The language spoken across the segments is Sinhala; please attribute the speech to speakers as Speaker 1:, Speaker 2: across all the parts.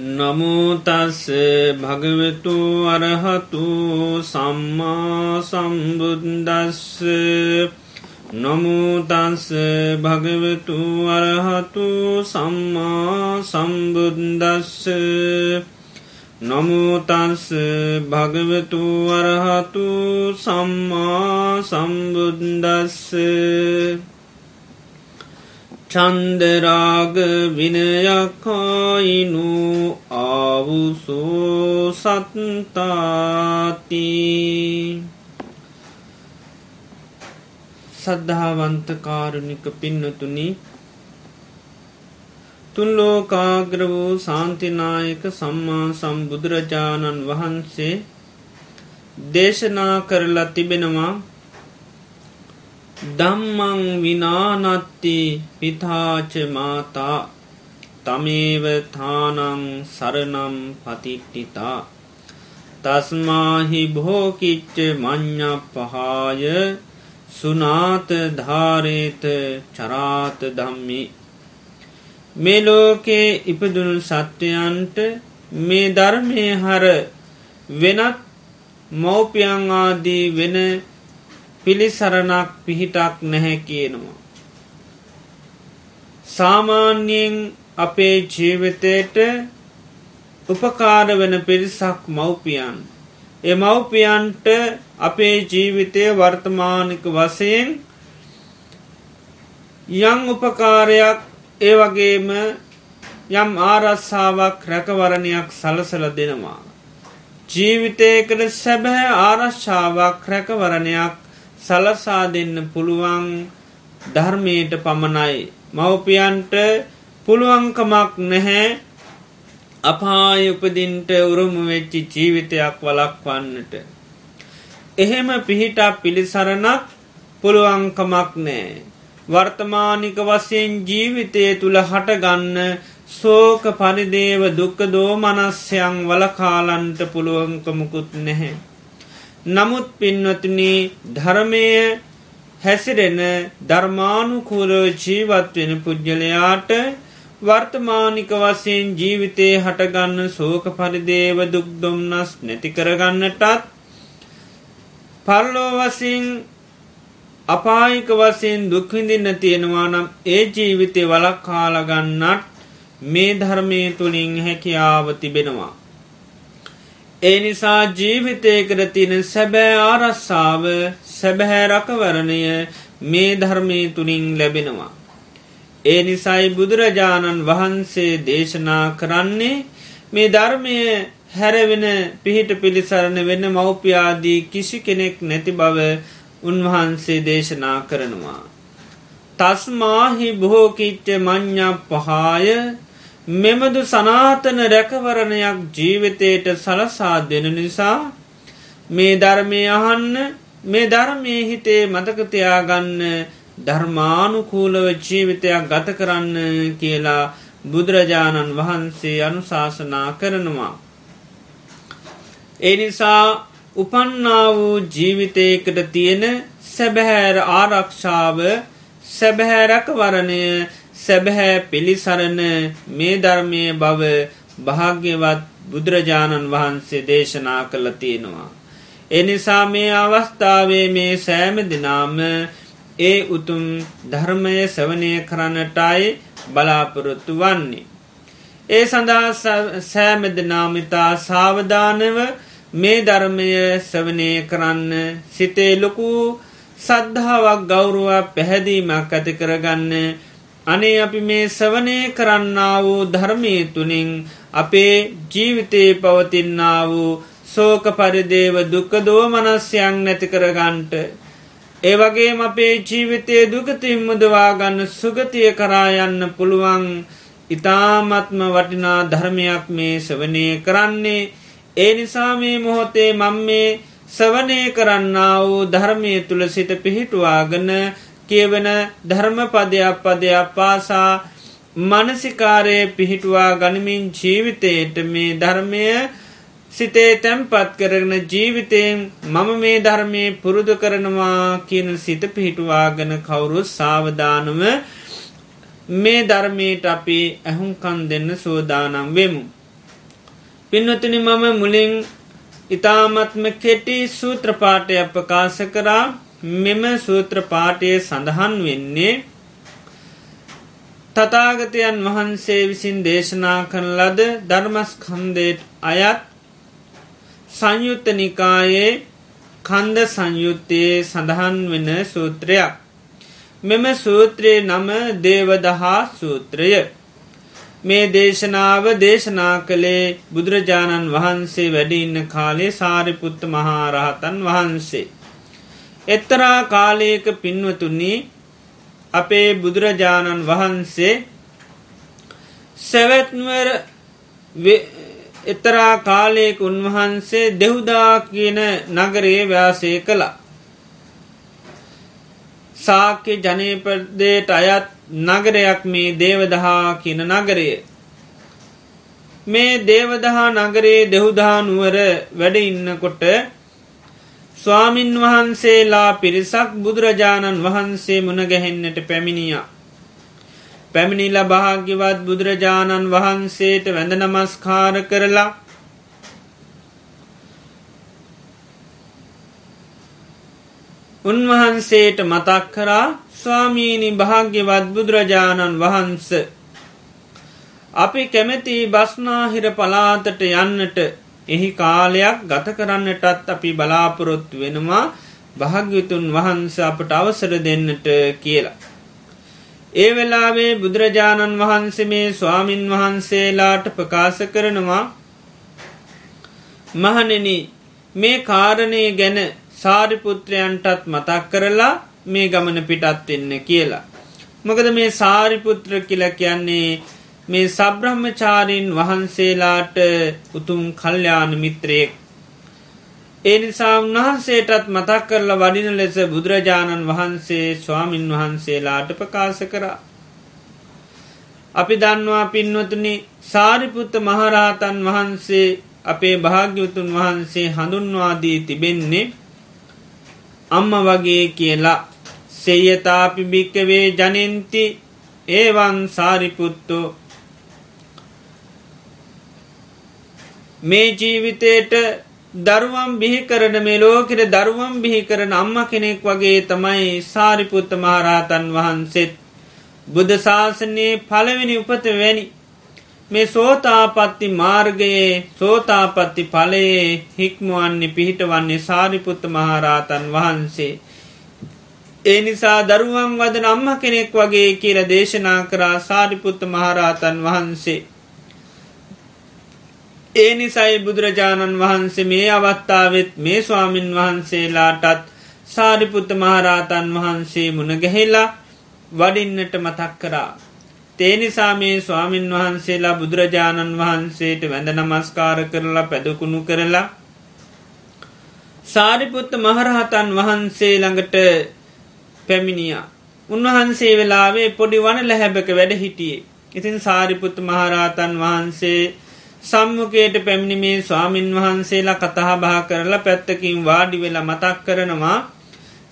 Speaker 1: නමුතස්ස භගවතු අරහතු සම්මා සම්බුද්දස්ස. නමුතස්ස භගවතු අරහතු සම්මා සම්බුද්දස්ස. නමුතස්ස භගවතු අරහතු සම්මා සම්බුද්දස්ස. චන්දරාග විනයකායිනු ආවුසෝ සත්තාති. සද්ධාවන්තකාරුණික පින්නතුනි තුන්ලෝකාග්‍ර වූ සාන්තිනායක සම්මා සම්බුදුරජාණන් වහන්සේ දේශනා කරලා තිබෙනවා දම්මං විනානත්ති පිතාච මාතා තමේව තානං සරනම් පතිට්ටිතා තස්මාහි භෝකිච්ච මං්ඥ පහාය සුනාත ධාරේත චරාත දම්මි මේ ලෝකේ ඉපදුණු සත්වයන්ට මේ ධර්මය හර වෙනත් මෞපියං ආදී වෙන පිළිසරණක් පිහිටක් නැහැ කියනවා. සාමාන්‍යයෙන් අපේ ජීවිතයට උපකාර වන පිරිසක් මව්පියන්. එ මව්පියන්ට අපේ ජීවිතය වර්තමානික වසයෙන් යං උපකාරයක් ඒ වගේම යම් ආරස්සාාවක් රැකවරණයක් සලසල දෙනවා. ජීවිතයකට සැබෑ ආරශ්ාවක් රැකවරණයක් සලසා දෙන්න පුළුවන් ධර්මයට පමණයි. මව්පියන්ට පුළුවන්කමක් නැහැ අපාය උපදින්ට උරුම වෙච්චි ජීවිතයක් වලක්වන්නට. එහෙම පිහිටා පිළිසරණක් පුළුවන්කමක් නෑ. වර්තමානික වසයෙන් ජීවිතය තුළ හටගන්න සෝක පරිදේව දුක්ක දෝමනස්යන් වලකාලන්ට පුළුවන්කමකුත් නැහැ. නමුත් පින්වතුනි ධර්මය හැසිරෙන ධර්මානුකූලෝ ජීවත්වෙන පුද්ගලයාට වර්තමානික වසයෙන් ජීවිතය හටගන්න සෝක පරිදේව දුක්දොම්නස් නැතිකරගන්නටත් පල්ලෝ වසින් අපායික වසයෙන් දුක්විඳින්න තියෙනවා නම් ඒ ජීවිතය වලක් කාලගන්නට මේ ධර්මය තුළින් හැකියාව තිබෙනවා. ඒ නිසා ජීවිතයකර තියෙන සැබෑ ආරස්සාාව සැබැහැ රකවරණය මේ ධර්මය තුළින් ලැබෙනවා. ඒ නිසයි බුදුරජාණන් වහන්සේ දේශනා කරන්නේ මේ ධර්මය හැරවෙන පිහිට පිළිසරණ වෙන්න මව්පියාදී කිසි කෙනෙක් නැති බව උන්වහන්සේ දේශනා කරනවා. තස්මාහි බොහෝකිච්ච මං්ඥ පහාය මෙමදු සනාතන රැකවරණයක් ජීවිතයට සලසා දෙන නිසා මේ ධර්මය අහන්න මේ ධර්මය හිතේ මතකතියාගන්න ධර්මානුකූලව ජීවිතයක් ගත කරන්න කියලා බුදුරජාණන් වහන්සේ අනුශාසනා කරනවා. ඒ නිසා උපන්නා වූ ජීවිතයකට තියෙන සැබැහැර ආරක්ෂාව සැබැහැරැකවරණය සැබැහැ පිළිසරණ මේ ධර්මය බව භාග්‍යවත් බුදුරජාණන් වහන්සේ දේශනා කළ තියෙනවා. එනිසා මේ අවස්ථාවේ මේ සෑම දිනාම ඒ උතුම් ධර්මය සවනය කරන්නටයි බලාපොරොත්තු වන්නේ. ඒ සඳහා සෑම දෙනාමිතා සාවධානව මේ ධර්මය සවනය කරන්න සිතේ ලොකු සද්ධාවක් ගෞරුවක් පැහැදීමක් ඇති කරගන්න අනේ අපි මේ සවනය කරන්න වූ ධර්මය තුළින් අපේ ජීවිතයේ පවතින්නා වූ සෝක පරිදේව දුක්ක දෝමනස්යන් නැති කරගන්ට ඒවගේ අපේ ජීවිතය දුගතින් මුදවා ගන්න සුගතිය කරායන්න පුළුවන් ඉතාමත්ම වටිනා ධර්මයක් මේ සවනය කරන්නේ. ඒ නිසා මේ මොහොතේ මං මේ සවනය කරන්න වූ ධර්මය තුළ සිත පිහිටුවාගන කියවන ධර්මපදයක් පදයක් පාසා මනසිකාරය පිහිටුවා ගනිමින් ජීවිතයට මේ ධර්මය සිතේ තැම්පත් කරන ජීවිතයෙන් මම මේ ධර්මය පුරුදු කරනවා කියන සිත පිහිටුවාගෙන කවුරු සාවධානව මේ ධර්මයට අපි ඇහුම්කන් දෙන්න සෝදානම් වෙමු. පින්නතුනි මම මුලින් ඉතාමත්ම කෙටි සූත්‍රපාටය ප්‍රකාශ කරා මෙම සූත්‍රපාටය සඳහන් වෙන්නේ තතාගතයන් වහන්සේ විසින් දේශනා කරන ලද ධර්මස්කන්දයට අයත් සංයුත්ත නිකායේ කන්ද සංයුත්තයේ සඳහන් වෙන සූත්‍රයක්. මෙම සූත්‍රයේ නම දේවදහා සූත්‍රය. මේ දේශනාව දේශනා කළේ බුදුරජාණන් වහන්සේ වැඩඉන්න කාලේ සාරිපුත්ත මහාරහතන් වහන්සේ. එත්තරා කාලයක පින්වතුන්නේ අපේ බුදුරජාණන් වහන්සේ සැවැත්වර එතරා කාලයක උන්වහන්සේ දෙව්දා කියන නගරයේ ව්‍යාසය කළා. සාක්‍ය ජනපදයට අයත් නගරයක් මේ දේවදහා කියන නගරය. මේ දේවදහා නගරයේ දෙහුදානුවර වැඩ ඉන්නකොට ස්වාමින් වහන්සේලා පිරිසක් බුදුරජාණන් වහන්සේ මුණගැහෙන්නට පැමිණියා. පැමිණිල භාග්‍යවත් බුදුරජාණන් වහන්සේට වැඳ නමස්කාර කරලා උන්වහන්සේට මතක් කරා ස්වාමීණි භාග්‍යවත් බුදුරජාණන් වහන්ස අපි කැමැති බස්නාහිර පලාතට යන්නට එහි කාලයක් ගත කරන්නටත් අපි බලාපොරොත්තු වෙනවා භාග්‍යතුන් වහන්ස අපට අවසර දෙන්නට කියලා. ඒ වෙලාවේ බුදුරජාණන් වහන්සේ මේ ස්වාමින් වහන්සේලාට ප්‍රකාශ කරනවා මහනෙන මේ කාරණය ගැන සාරිපුත්‍රයන්ටත් මතක් කරලා මේ ගමන පිටත් වෙන්න කියලා. මොකද මේ සාරිපුත්‍ර කියල කියන්නේ මේ සබ්‍රහ්මචාරීන් වහන්සේලාට උතුම් කල්්‍යාන මිත්‍රයෙක් ඒ නිසා උන්වහන්සේටත් මතක් කරලා වඩින ලෙස බුදුරජාණන් වහන්සේ ස්වාමින් වහන්සේලාට ප්‍රකාශ කරා. අපි දන්නවා පින්වතුනි සාරිපුත්ත මහරහතන් වහන්සේ අපේ භාග්‍යවතුන් වහන්සේ හඳුන්වාදී තිබෙන්නේ අම්ම වගේ කියලා සෙයතාපි භික්කවේ ජනන්ති ඒවන් සාරිපුත්තෝ මේ ජීවිතයට දරුවම් බිහි කරන මේ ලෝකෙට දරුවම් බිහි කරන අම්ම කෙනෙක් වගේ තමයි සාරිපුත්ත මහරහතන් වහන්සේත් බුද්ධ ශාසනයේ පළවෙනි උපත වැනි. මේ සෝතාපත්ති මාර්ගයේ සෝතාපත්ති ඵලයේ හික්මුවන්නේ පිහිටවන්නේ සාරිපුත්ත මහරහතන් වහන්සේ. ඒ නිසා දරුවන් වදන අම්ම කෙනෙක් වගේ කියලා දේශනා කරා සාරිපුත්ත මහරහතන් වහන්සේ. ඒ නිසයි බුදුරජාණන් වහන්සේ මේ අවත්තාවත් මේ ස්වාමින් වහන්සේලාටත් සාරිපුත්ත මහරාතන් වහන්සේ මුණගැහෙල්ලා වඩින්නට මතක් කරා. තේනිසා මේ ස්වාමින් වහන්සේලා බුදුරජාණන් වහන්සේට වැඳ නමස්කාර කරලා පැදකුණු කරලා සාරිපුත්ත මහරහතන් වහන්සේ ළඟට පැමිණිය. උන්වහන්සේ වෙලාවේ පොඩි වන ලැහැබක වැඩ හිටියේ. ඉතින් සාරිපුත්ත මහරහතන් වහන්සේ සම්මුකයට පැමිණිමේ ස්වාමින් වහන්සේලා කතහා බා කරලා පැත්තකින් වාඩි වෙලා මතක් කරනවා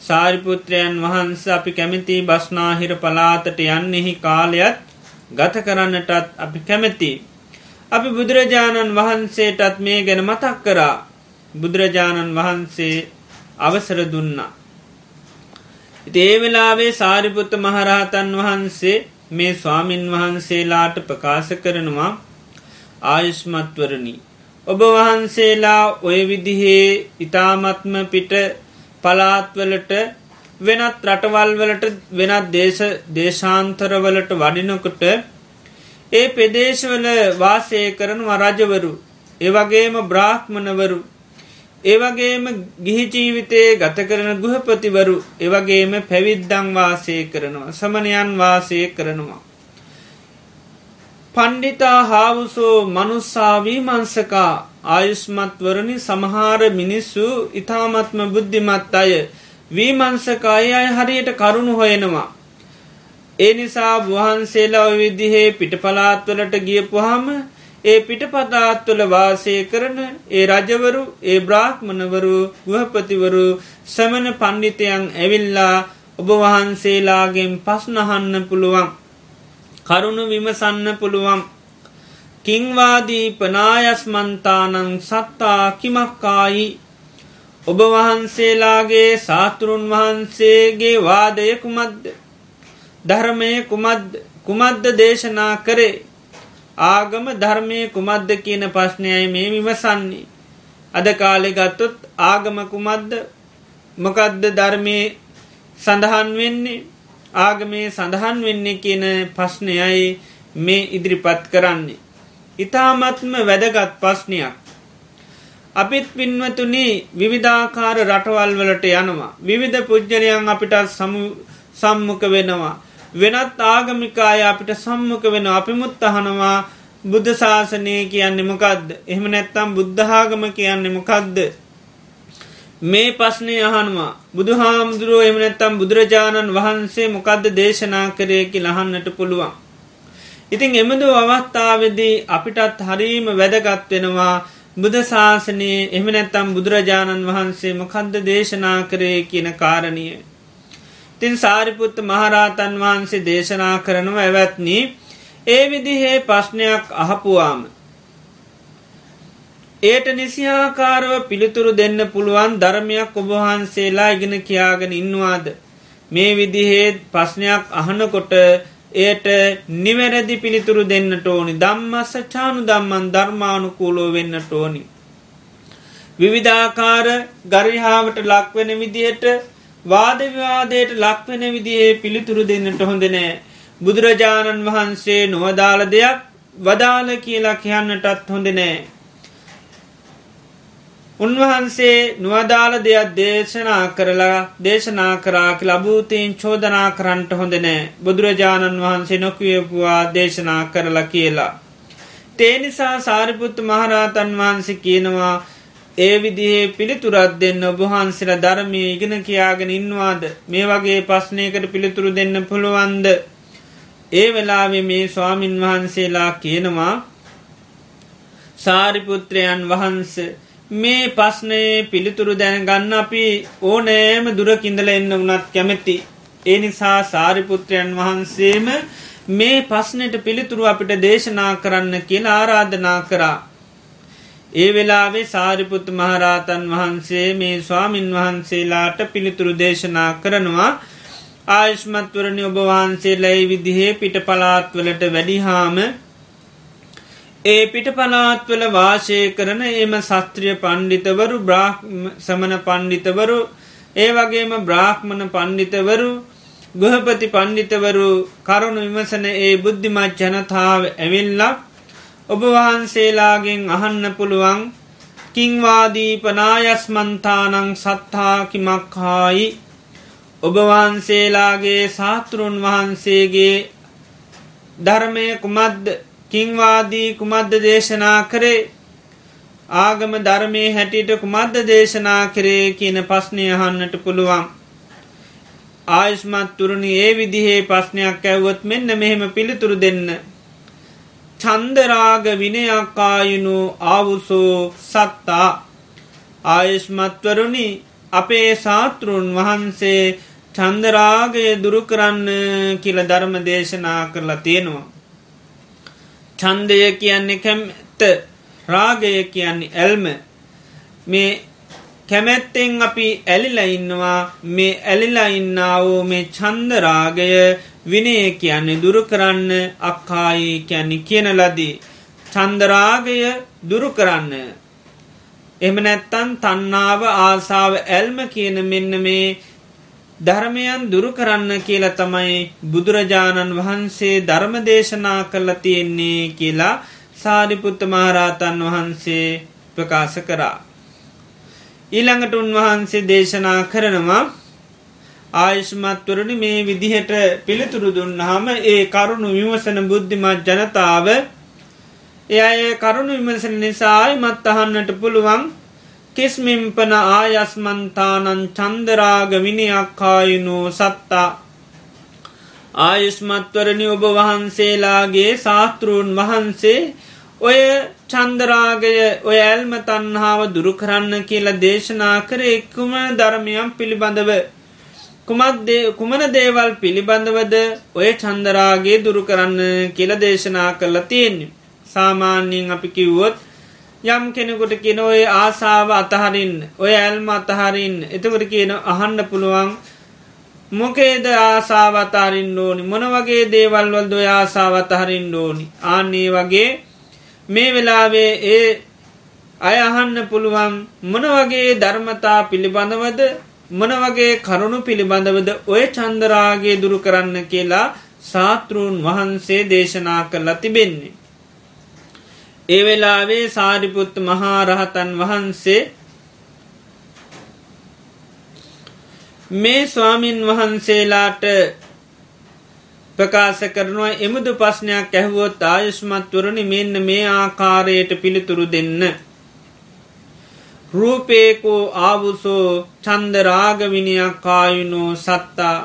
Speaker 1: සාරිපුත්‍රයන් වහන්ස අපි කැමති බස්නාහිර පලාතට යන්නෙහි කාලයත් ගත කරන්නටත් අපි කැමැති. අපි බුදුරජාණන් වහන්සේටත් මේ ගැන මතක් කරා බුදුරජාණන් වහන්සේ අවසර දුන්නා. ඒ වෙලාවේ සාරිපුත්ත මහරහතන් වහන්සේ මේ ස්වාමින් වහන්සේලාට ප්‍රකාශ කරනවා ආයුෂ්මත්වරණි. ඔබ වහන්සේලා ඔය විදිහේ ඉතාමත්ම පිට පලාත්වලට වෙනත් රටවල්වලට වෙනත් දේශ දේශාන්තරවලට වඩිනකොට ඒ පෙදේශවල වාසය කරනවා රජවරු ඒවගේම බ්‍රාහ්මණවරු ඒවගේම ගිහිජීවිතයේ ගත කරන ගෘහපතිවරු ඒවගේම පැවිද්දං වාසය කරනවා සමනයන් වාසය කරනවා පණ්ඩිතා හාවුසෝ මනුස්සාවී මංසකා ආයුස්මත්වරණි සමහාර මිනිස්සු ඉතාමත්ම බුද්ධිමත් අය වීමංසකායි අය හරියට කරුණු හොයෙනවා. ඒ නිසා වහන්සේලා විදිහේ පිටපලාත්වලට ගියපුහම ඒ පිටපතාත්වල වාසය කරන ඒ රජවරු ඒ බ්‍රාහ්මණවරු ගෘහපතිවරු සමන පණ්ඩිතයන් ඇවිල්ලා ඔබ වහන්සේලාගෙන් පස්නහන්න පුළුවන්. කරුණු විමසන්න පුළුවන්. කිංවාදී පනායස්මන්තානං සත්තා කිමක්කායි. ඔබ වහන්සේලාගේ සාතුරුන් වහන්සේගේ වාදය කුමද්ද? ධර්මය කුමද්ද? කුමද්ද දේශනා කරේ? ආගම ධර්මය කුමද්ද කියන ප්‍රශ්නයයි මේ විමසන්නේ. අද කාලෙ ගත්තොත් ආගම කුමද්ද? මොකදද ධර්මය සඳහන් වෙන්නේ? ආගමේ සඳහන් වෙන්නේ කියන ප්‍රශ්නයයි මේ ඉදිරිපත් කරන්නේ. ඉතාමත්ම වැදගත් ප්‍රශ්නයක්. අපිත් පින්වතුනි විවිධාකාර රටවල් වලට යනවා. විවිධ පුද්ජලයන් අපිට සම්මුඛ වෙනවා. වෙනත් ආගමිකාය අපිට සම්මුඛ වෙන අපිමුත් අහනවා බුද්ධ ශාසනය කියන්නේ මොකක්ද එහෙම නැත්තම් බුද්ධාගම කියන්නේ මොකක්ද මේ පස්්නය අහනවා බුදු හාමුදුරුව එමනැත්තම් බුදුරජාණන් වහන්සේ මොකක්ද දේශනා කරයකි ලහන්නට පුළුවන්. ඉතිං එමදු අවස්ථාවදී අපිටත් හරීම වැදගත් වෙනවා බුද ශාසනයේ එම නැත්තම් බුදුරජාණන් වහන්සේ මොකද්ද දේශනා කරේ කියන කාරණිය. තින් සාරිපුත්ත මහරහතන් වහන්සේ දේශනා කරනව ඇවැත්නී ඒ විදිහේ ප්‍රශ්නයක් අහපුවාම. ඒට නිසිහාකාරව පිළිතුරු දෙන්න පුළුවන් ධර්මයක් ඔබහන්සේලා ඉගෙන කියාගෙන ඉන්නවාද. මේ විදිහේ ප්‍රශ්නයක් අහනකොට එයට නිවැරදි පිළිතුරු දෙන්නට ඕනි දම්මස්ස චානු දම්මන් ධර්මානුකූලෝ වෙන්නට ඕනි. විවිධාකාර ගරිහාාවට ලක්වෙන විදිහට වාදවිවාදයට ලක්වෙන විදිහේ පිළිතුරු දෙන්නට හොඳනෑ බුදුරජාණන් වහන්සේ නොවදාළ දෙයක් වදාළ කියලා කියන්නටත් හොඳ නෑ. උන්වහන්සේ නුවදාළ දෙයක් දේශනා කරලා දේශනා කරාක ලබූතීන් චෝදනා කරන්නට හොඳ නෑ. බුදුරජාණන් වහන්සේ නොකවපුවා දේශනා කරලා කියලා. තේ නිසා සාරිපුත්තු මහරහතන් වහන්සේ කියනවා ඒ විදිහේ පිළිතුරත් දෙන්න ඔබහන්සිල ධර්මය ඉගෙන කියාගෙන ඉන්නවාද? මේ වගේ පස්්නයකට පිළිතුරු දෙන්න පුළුවන්ද? ඒ වෙලාවෙ මේ ස්වාමින් වහන්සේලා කියනවා සාරිපුත්‍රයන් වහන්ස මේ පස්නයේ පිළිතුරු දැන ගන්න අපි ඕනෑම දුරකින්දල එන්න වනත් කැමැති. ඒ නිසා සාරිපුත්‍රයන් වහන්සේම මේ පස්නයට පිළිතුරු අපිට දේශනා කරන්න කියලා ආරාධනා කරා. ඒ වෙලාවේ සාරිපුත් මහරාතන් වහන්සේ මේ ස්වාමින් වහන්සේලාට පිළිතුරු දේශනා කරනවා ආයුෂ්මත්වරණි ඔබ වහන්සේලයි විදිහේ පිට පලාත්වලට වැඩිහාම ඒ පිට පලාත්වල වාශය කරන එම සස්ත්‍රිය පණ්ඩිතවරු සමන පණ්ඩිතවරු ඒ වගේම බ්‍රාහ්මණ පණ්ඩිතවරු ගෘහපති පණ්ඩිතවරු කරුණු විමසන ඒ බුද්ධිමත් ජනතාව ඇවිල්ලක් ඔබ වහන්සේලාගෙන් අහන්න පුළුවන් කිංවාදී පනායස්මන්තානං සත්තාකිමක්හායි ඔබවහන්සේලාගේ සාතෘන් වහන්සේගේ ධර්මය කුමද්ද කිංවාදී කුමද්ද දේශනා කරේ ආගම ධර්මය හැටියට කුමද්ද දේශනා කරේ කියන පස්්නය අහන්නට පුළුවන්. ආයුෂ්මත් තුරුණි ඒ විදිහේ ප්‍රශ්නයක් ඇව්වොත් මෙන්න මෙහෙම පිළිතුරු දෙන්න. චන්දරාග විනයක්කායුණු ආවුසෝ සත්තා ආයුෂ්මත්වරුණි අපේ සාතෘන් වහන්සේ චන්දරාගය දුරුකරන්න කියල ධර්ම දේශනා කරලා තියෙනවා. චන්දය කියන්නේ කැමැත්ත රාගය කියන්නේ ඇල්ම මේ කැමැත්තෙන් අපි ඇලිලා ඉන්නවා මේ ඇලිලා ඉන්නාවෝ මේ චන්දරාගය විනය කියන්නේ දුරු කරන්න අක්කායි කියන්නේ කියන ලදී. චන්දරාගය දුරු කරන්න. එම නැත්තන් තන්නාව ආසාාව ඇල්ම කියන මෙන්න මේ ධර්මයන් දුරු කරන්න කියලා තමයි බුදුරජාණන් වහන්සේ ධර්ම දේශනා කල්ල තියෙන්නේ කියලා සාරිපුත්ත මහරාතන් වහන්සේ ප්‍රකාශ කරා. ඊළඟට උන්වහන්සේ දේශනා කරනවා ආයුෂ්මත්වරණ මේ විදිහට පිළිතුරු දුන්නාම ඒ කරුණු විමසන බුද්ධිමත් ජනතාව එය ඒ කරුණු විමසන නිසායි මත් අහන්නට පුළුවන් කිස්මිම්පන ආයස්මන්තානන් චන්දරාග විනියක්කායුනෝ සත්තා. ආයුෂ්මත්වරණි ඔබ වහන්සේලාගේ ශාස්තෘූන් වහන්සේ ඔය චන්දරාගය ඔය ඇල්ම තන්හාාව දුරුකරන්න කියලා දේශනා කර එක්කුම ධර්මයම් පිළිබඳව? කුමන දේවල් පිළිබඳවද ඔය චන්දරාගේ දුරුකරන්න කියල දේශනා කරලා තියෙන්නේ? සාමාන්‍යයෙන් අපි කිව්වොත් යම් කෙනෙකුට කියන ඔය ආසාාව අතහරින්න ඔය ඇල්ම අතහරින්න එතකට කියන අහන්න පුළුවන් මොකේද ආසාවතාරින් ඕනි මොන වගේ දේවල්වල් දොය ආසාවතහරින් ඕනි ආන්නේ වගේ මේ වෙලාවේ ඒ අය අහන්න පුළුවන් මොන වගේ ධර්මතා පිළිබඳවද මොන වගේ කරුණු පිළිබඳවද ඔය චන්දරාගේ දුරු කරන්න කියලා සාතෘූන් වහන්සේ දේශනා කරලා තිබෙන්නේ. ඒ වෙලාවේ සාරිපුත් මහාරහතන් වහන්සේ මේ ස්වාමින් වහන්සේලාට ප්‍රකාශ කරනවා එමුදු ප්‍රශ්නයක් ඇහුවොත් ආයුෂ්මත්වරණි මෙන්න මේ ආකාරයට පිළිතුරු දෙන්න. රූපේකෝ ආවුසෝ චන්දරාගවිනියක් කායුනෝ සත්තා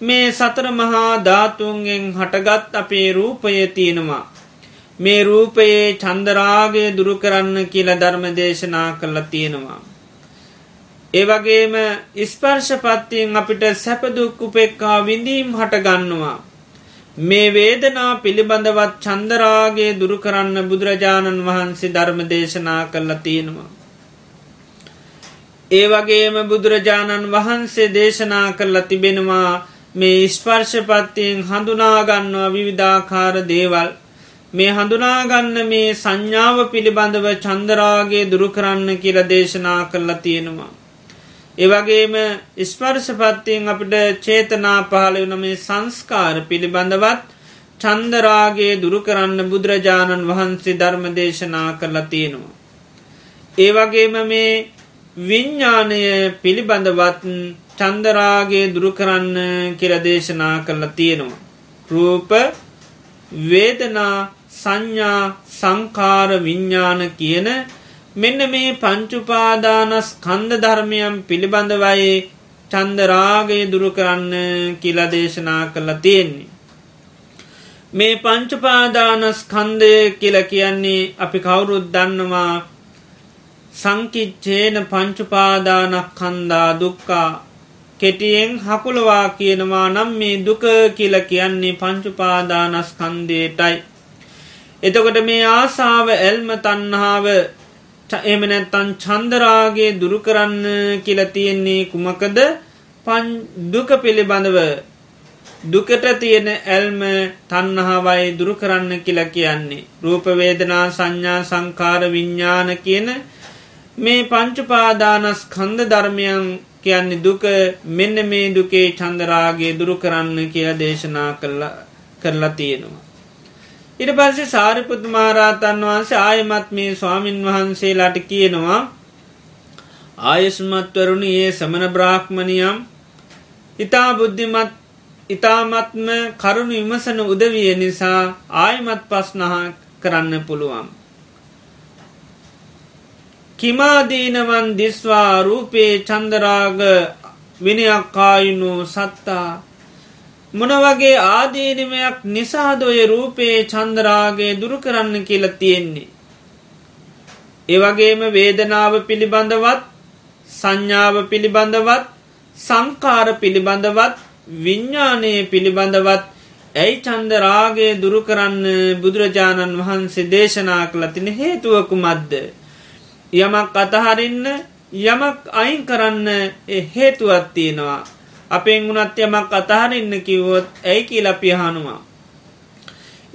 Speaker 1: මේ සතර මහා ධාතුන්ගෙන් හටගත් අපේ රූපය තියෙනවා. මේ රූපයේ චන්දරාගය දුරු කරන්න කියල ධර්ම දේශනා කරලා තියෙනවා. ඒවගේම ස්පර්ශපත්තියෙන් අපිට සැපදුක් උපෙක්කා විඳීම් හටගන්නවා. මේ වේදනා පිළිබඳවත් චන්දරාගේ දුරු කරන්න බුදුරජාණන් වහන්සේ ධර්ම දේශනා කරලා තියෙනවා. ඒ වගේම බුදුරජාණන් වහන්සේ දේශනා කරලා තිබෙනවා මේ ස්පර්ශපත්තියෙන් හඳුනාගන්නවා විවිධාකාර දේවල් මේ හඳුනාගන්න මේ සංඥාව පිළිබඳව චන්දරාගේ දුරු කරන්න කියල දේශනා කරලා තියෙනවා. ඒවගේම ස්පර්ශපත්තියෙන් අපිට චේතනා පහළ වන මේ සංස්කාර පිළිබඳවත් චන්දරාගේ දුරු කරන්න බුදුරජාණන් වහන්සේ ධර්ම දේශනා කරලා තියෙනවා. ඒවගේම මේ විඤ්ඥානය පිළිබඳවත් චන්දරාගේ දුරු කරන්න කියරදේශනා කරලා තියෙනවා. රූප වේදනා සංඥා සංකාර විඤ්ඥාන කියන මෙන්න මේ පංචුපාදානස් කන්ද ධර්මයම් පිළිබඳවයි චන්දරාගය දුරු කරන්න කියලා දේශනා කරලා තියෙන්නේ. මේ පංචුපාදානස් කන්දය කියල කියන්නේ අපි කවුරුත් දන්නවා සංකිච්චේන පංචුපාදානක් කන්දා දුක්කා කෙටියෙන් හකුලවා කියනවා නම් මේ දුක කියල කියන්නේ පංචුපාදානස් කන්දේටයි. එතකොට මේ ආසාාව එල්ම තන්නාව එම නැත්තන් චන්දරාගේ දුරු කරන්න කියල තියෙන්නේ කුමකද දුක පිළිබඳව දුකට තියෙන ඇල්ම තන්නහාවයි දුරු කරන්න කියල කියන්නේ. රූපවේදනා සංඥා සංකාර විඤ්ඥාන කියන මේ පංචුපාදානස් කන්ද ධර්මයන් කියන්නේ දුක මෙන්න මේ දුකේ චන්දරාගේ දුරු කරන්න කියලා දේශනා කරලා තියෙනවා. ඉට පස්සේ සාරිපුත් මහරහතන් වහන්සේ ආයමත් මේ ස්වාමින් වහන්සේලාට කියනවා ආයස්මත්වරුණි ඒ සමන බ්‍රාහ්මණියම් ඉතා බුද්ධිමත් ඉතාමත්ම කරුණු විමසන උදවිය නිසා ආයමත් පස්නහා කරන්න පුළුවන්. කිමාදීනවන් දිස්වා රූපේ චන්දරාග විනයක්කායුණු සත්තා මොන වගේ ආදීනමයක් නිසාදොය රූපයේ චන්දරාගේ දුරු කරන්න කියල තියෙන්නේ. ඒවගේම වේදනාව පිළිබඳවත් සංඥාව පිළිබඳවත් සංකාර පිළිබඳවත් විඤ්ඥානය පිළිබඳවත් ඇයි චන්දරාගේ දුරු කරන්න බුදුරජාණන් වහන්සේ දේශනා කළතින හේතුවකු මද්ද. යමක් අතහරින්න යමක් අයින් කරන්න හේතුවත් තියෙනවා අපෙන් වුනත් යමක් අතහරන්න කිව්වොත් ඇයි කියල පියහනුවා.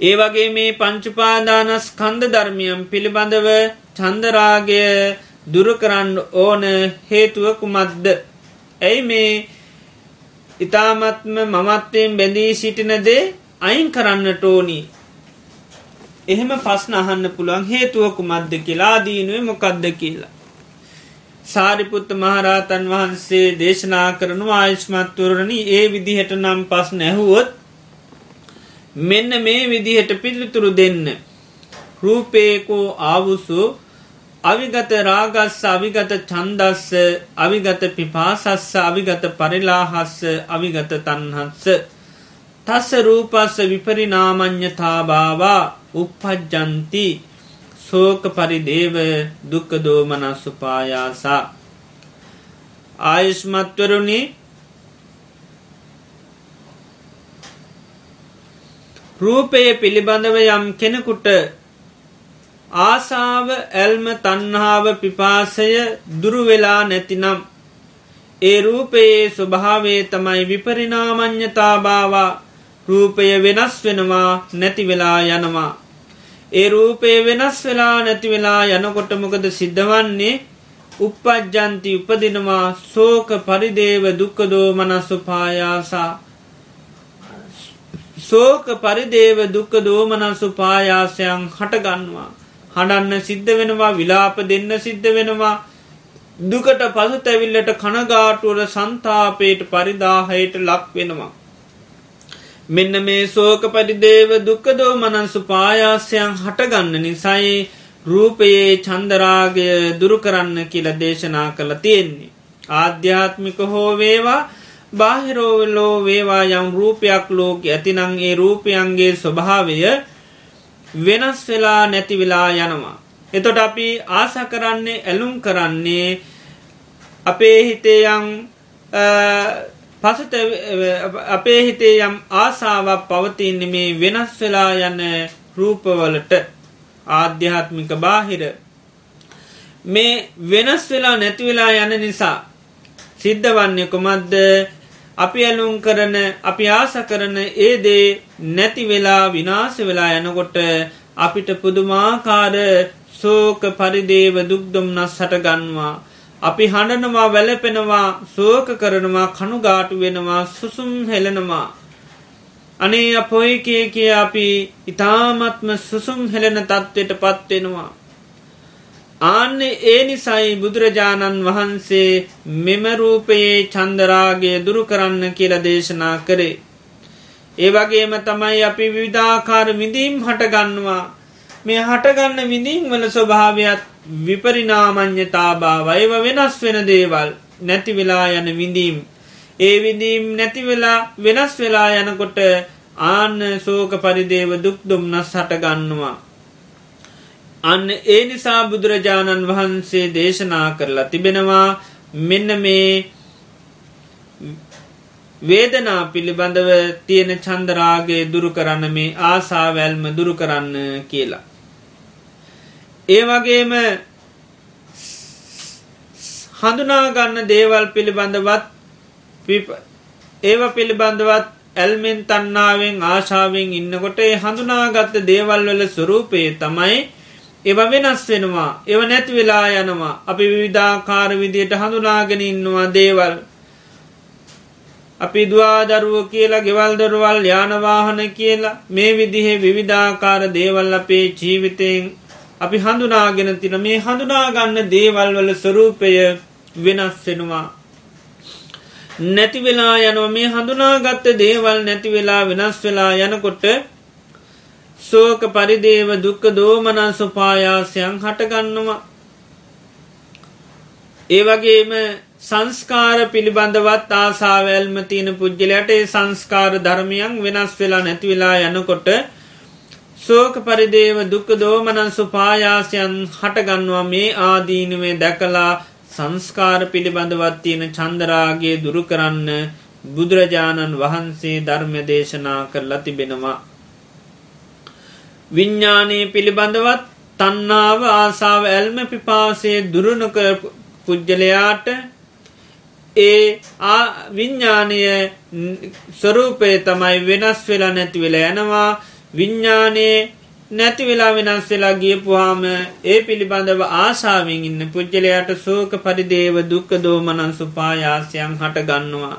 Speaker 1: ඒ වගේ මේ පංචුපාදානස් කන්ද ධර්මියම් පිළිබඳව චන්දරාගය දුරකරන්න ඕන හේතුව කුමත්ද. ඇයි මේ ඉතාමත්ම මමත්වයෙන් බැඳී සිටිනදේ අයින් කරන්නට ඕනි. එහෙම පස්න අහන්න පුළුවන් හේතුවකු මද්ද කියලා දීනුව මොකක්ද කියලා. සාරිපුත්ත මහරහතන් වහන්සේ දේශනා කරනු ආයශ්මත්තුරණි ඒ විදිහට නම් පස් නැහුවොත් මෙන්න මේ විදිහට පිළිතුරු දෙන්න. රූපේකෝ ආවුසු අවිගත රාගස්ස අවිගත චන්දස්ස අවිගත පිපාසස්ස අවිගත පරිලාහස්ස අවිගත තන්හස්ස තස්ස රූපස්ස විපරිනාමං්ඥතාභාවා උපපජ්ජන්ති සෝක පරිදේව දුක්කදෝමනස්සුපායාසා ආයුෂ්මත්වරුණි රූපය පිළිබඳව යම් කෙනෙකුට ආසාාව ඇල්ම තන්හාාව පිපාසය දුරුවෙලා නැතිනම් ඒ රූපයේ ස්වභාවේ තමයි විපරිනාමං්ඥතාභාවා රූපය වෙනස් වෙනවා නැතිවෙලා යනවා. ඒ රූපය වෙනස් වෙලා නැතිවෙලා යනකොටමකද සිද්ධවන්නේ උපපජ්ජන්ති උපදිනවා සෝක පරිදේව දුක්කදෝ මනස්සු පායාසා සෝක පරිදේව දුක්ක දෝමනස්සු පායාසයන් හටගන්නවා. හඬන්න සිද්ධ වෙනවා විලාප දෙන්න සිද්ධ වෙනවා දුකට පසු තැවිල්ලට කනගාටුවර සන්තාපයට පරිදාහයට ලක් වෙනවා. මෙන්න මේ සෝක පරිදේව දුක්කදෝ මනන්සු පායාසයන් හටගන්න නිසයි රූපයේ චන්දරාගය දුරුකරන්න කියල දේශනා කළ තියෙන්නේ. ආධ්‍යාත්මික හෝ වේවා බාහිරෝවෙල්ලෝ වේවා යම් රූපයක් ලෝක ඇතිනං ඒ රූපයන්ගේ ස්වභාවය වෙනස් වෙලා නැති වෙලා යනවා. එතොට අපි ආස කරන්නේ ඇලුම් කරන්නේ අපේ හිතේයම් පසුත අපේ හිතේ යම් ආසාාවක් පවතින්නේ මේ වෙනස් වෙලා යන රූපවලට ආධ්‍යාත්මික බාහිර. මේ වෙනස් වෙලා නැතිවෙලා යන නිසා සිද්ධ වන්නේ කොමද්ද අපි ඇලුම් කරන අපි ආස කරන ඒ දේ නැති වෙලා විනාශ වෙලා යනකොට අපිට පුදුමාකාර සෝක පරිදේව දුක්දුම්නස් හටගන්වා අපි හඬනවා වැලපෙනවා සෝක කරනවා කනුගාටු වෙනවා සුසුම් හෙලනවා අනේ අපොයකේ කිය අපි ඉතාමත්ම සුසුම් හෙලෙන තත්ත්වයට පත්වෙනවා ආන්න ඒ නිසයි බුදුරජාණන් වහන්සේ මෙම රූපයේ චන්දරාගේ දුරු කරන්න කියල දේශනා කරේ. ඒ වගේම තමයි අපි විවිධාකාර විඳීම් හටගන්නවා. මේ හටගන්න විඳීම් වල ස්වභාවයක් විපරිනාමං්්‍යතාභාව ඒව වෙනස් වෙන දේවල් නැති වෙලා යන විඳීම්. ඒ විඳීම් නැතිවෙලා වෙනස් වෙලා යනකොට ආන්න සෝක පරිදේව දුක් දුම්නස් හටගන්නවා. අන්න ඒ නිසා බුදුරජාණන් වහන්සේ දේශනා කරලා තිබෙනවා මෙන්න මේ වේදනා පිළිබඳව තියෙන චන්දරාගේ දුරු කරන්න මේ ආසාවැල්ම දුරු කරන්න කියලා. ඒ වගේම හඳුනාගන්න දේවල් පිළිබඳවත් ඒව පිළිබඳවත් ඇල්මෙන් තන්නාවෙන් ආශාවෙන් ඉන්නකොට ඒ හඳුනාගත්ත දේවල් වල ස්වරූපයේ තමයි ඒව වෙනස් වෙනවා ඒව නැති වෙලා යනවා. අපි විවිධාකාර විදියට හඳුනාගෙන ඉන්නවා දේවල්. අපි දවාදරුව කියලා ගෙවල් දොරවල් යානවාහන කියලා මේ විදිහේ විවිධාකාර දේවල් අපේ ජීවිතයෙන් අපි හඳුනාගෙන තින මේ හඳුනාගන්න දේවල් වල ස්වරූපය වෙනස් වෙනවා. නැතිවෙලා යනව. මේ හඳුනාගත්ත දේවල් නැතිවෙලා වෙනස් වෙලා යනකොට සෝක පරිදේව දුක්ක දෝමනන් සුපායාසයන් හටගන්නවා ඒ වගේම සංස්කාර පිළිබඳවත් ආසාවැල්ම තියෙන පුද්ගලයට ඒ සංස්කාර ධර්මයන් වෙනස් වෙලා නැතිවෙලා යනකොට සෝක පරිදේව දුක්ක දෝමනන් සුපායාසයන් හටගන්නවා මේ ආදීනුවේ දැකලා සංස්කාර පිළිබඳවත් තියෙන චන්දරාගේ දුරු කරන්න බුදුරජාණන් වහන්සේ ධර්ම දේශනා කරලා තිබෙනවා. විඤ්ඥානය පිළිබඳවත් තන්නාව ආසාාව ඇල්ම පිපාසේ දුරුණක පුද්ගලයාට ඒ විඤ්ඥානය ස්වරූපය තමයි වෙනස් වෙලා නැති වෙලා යනවා. විඤ්ඥානයේ නැති වෙලා වෙනස් වෙලා ගියපුහාම ඒ පිළිබඳව ආශාවෙන් ඉන්න පුද්ගලයට සෝක පරිදේව දුක්ක දෝමනන් සුපායාසයන් හට ගන්නවා.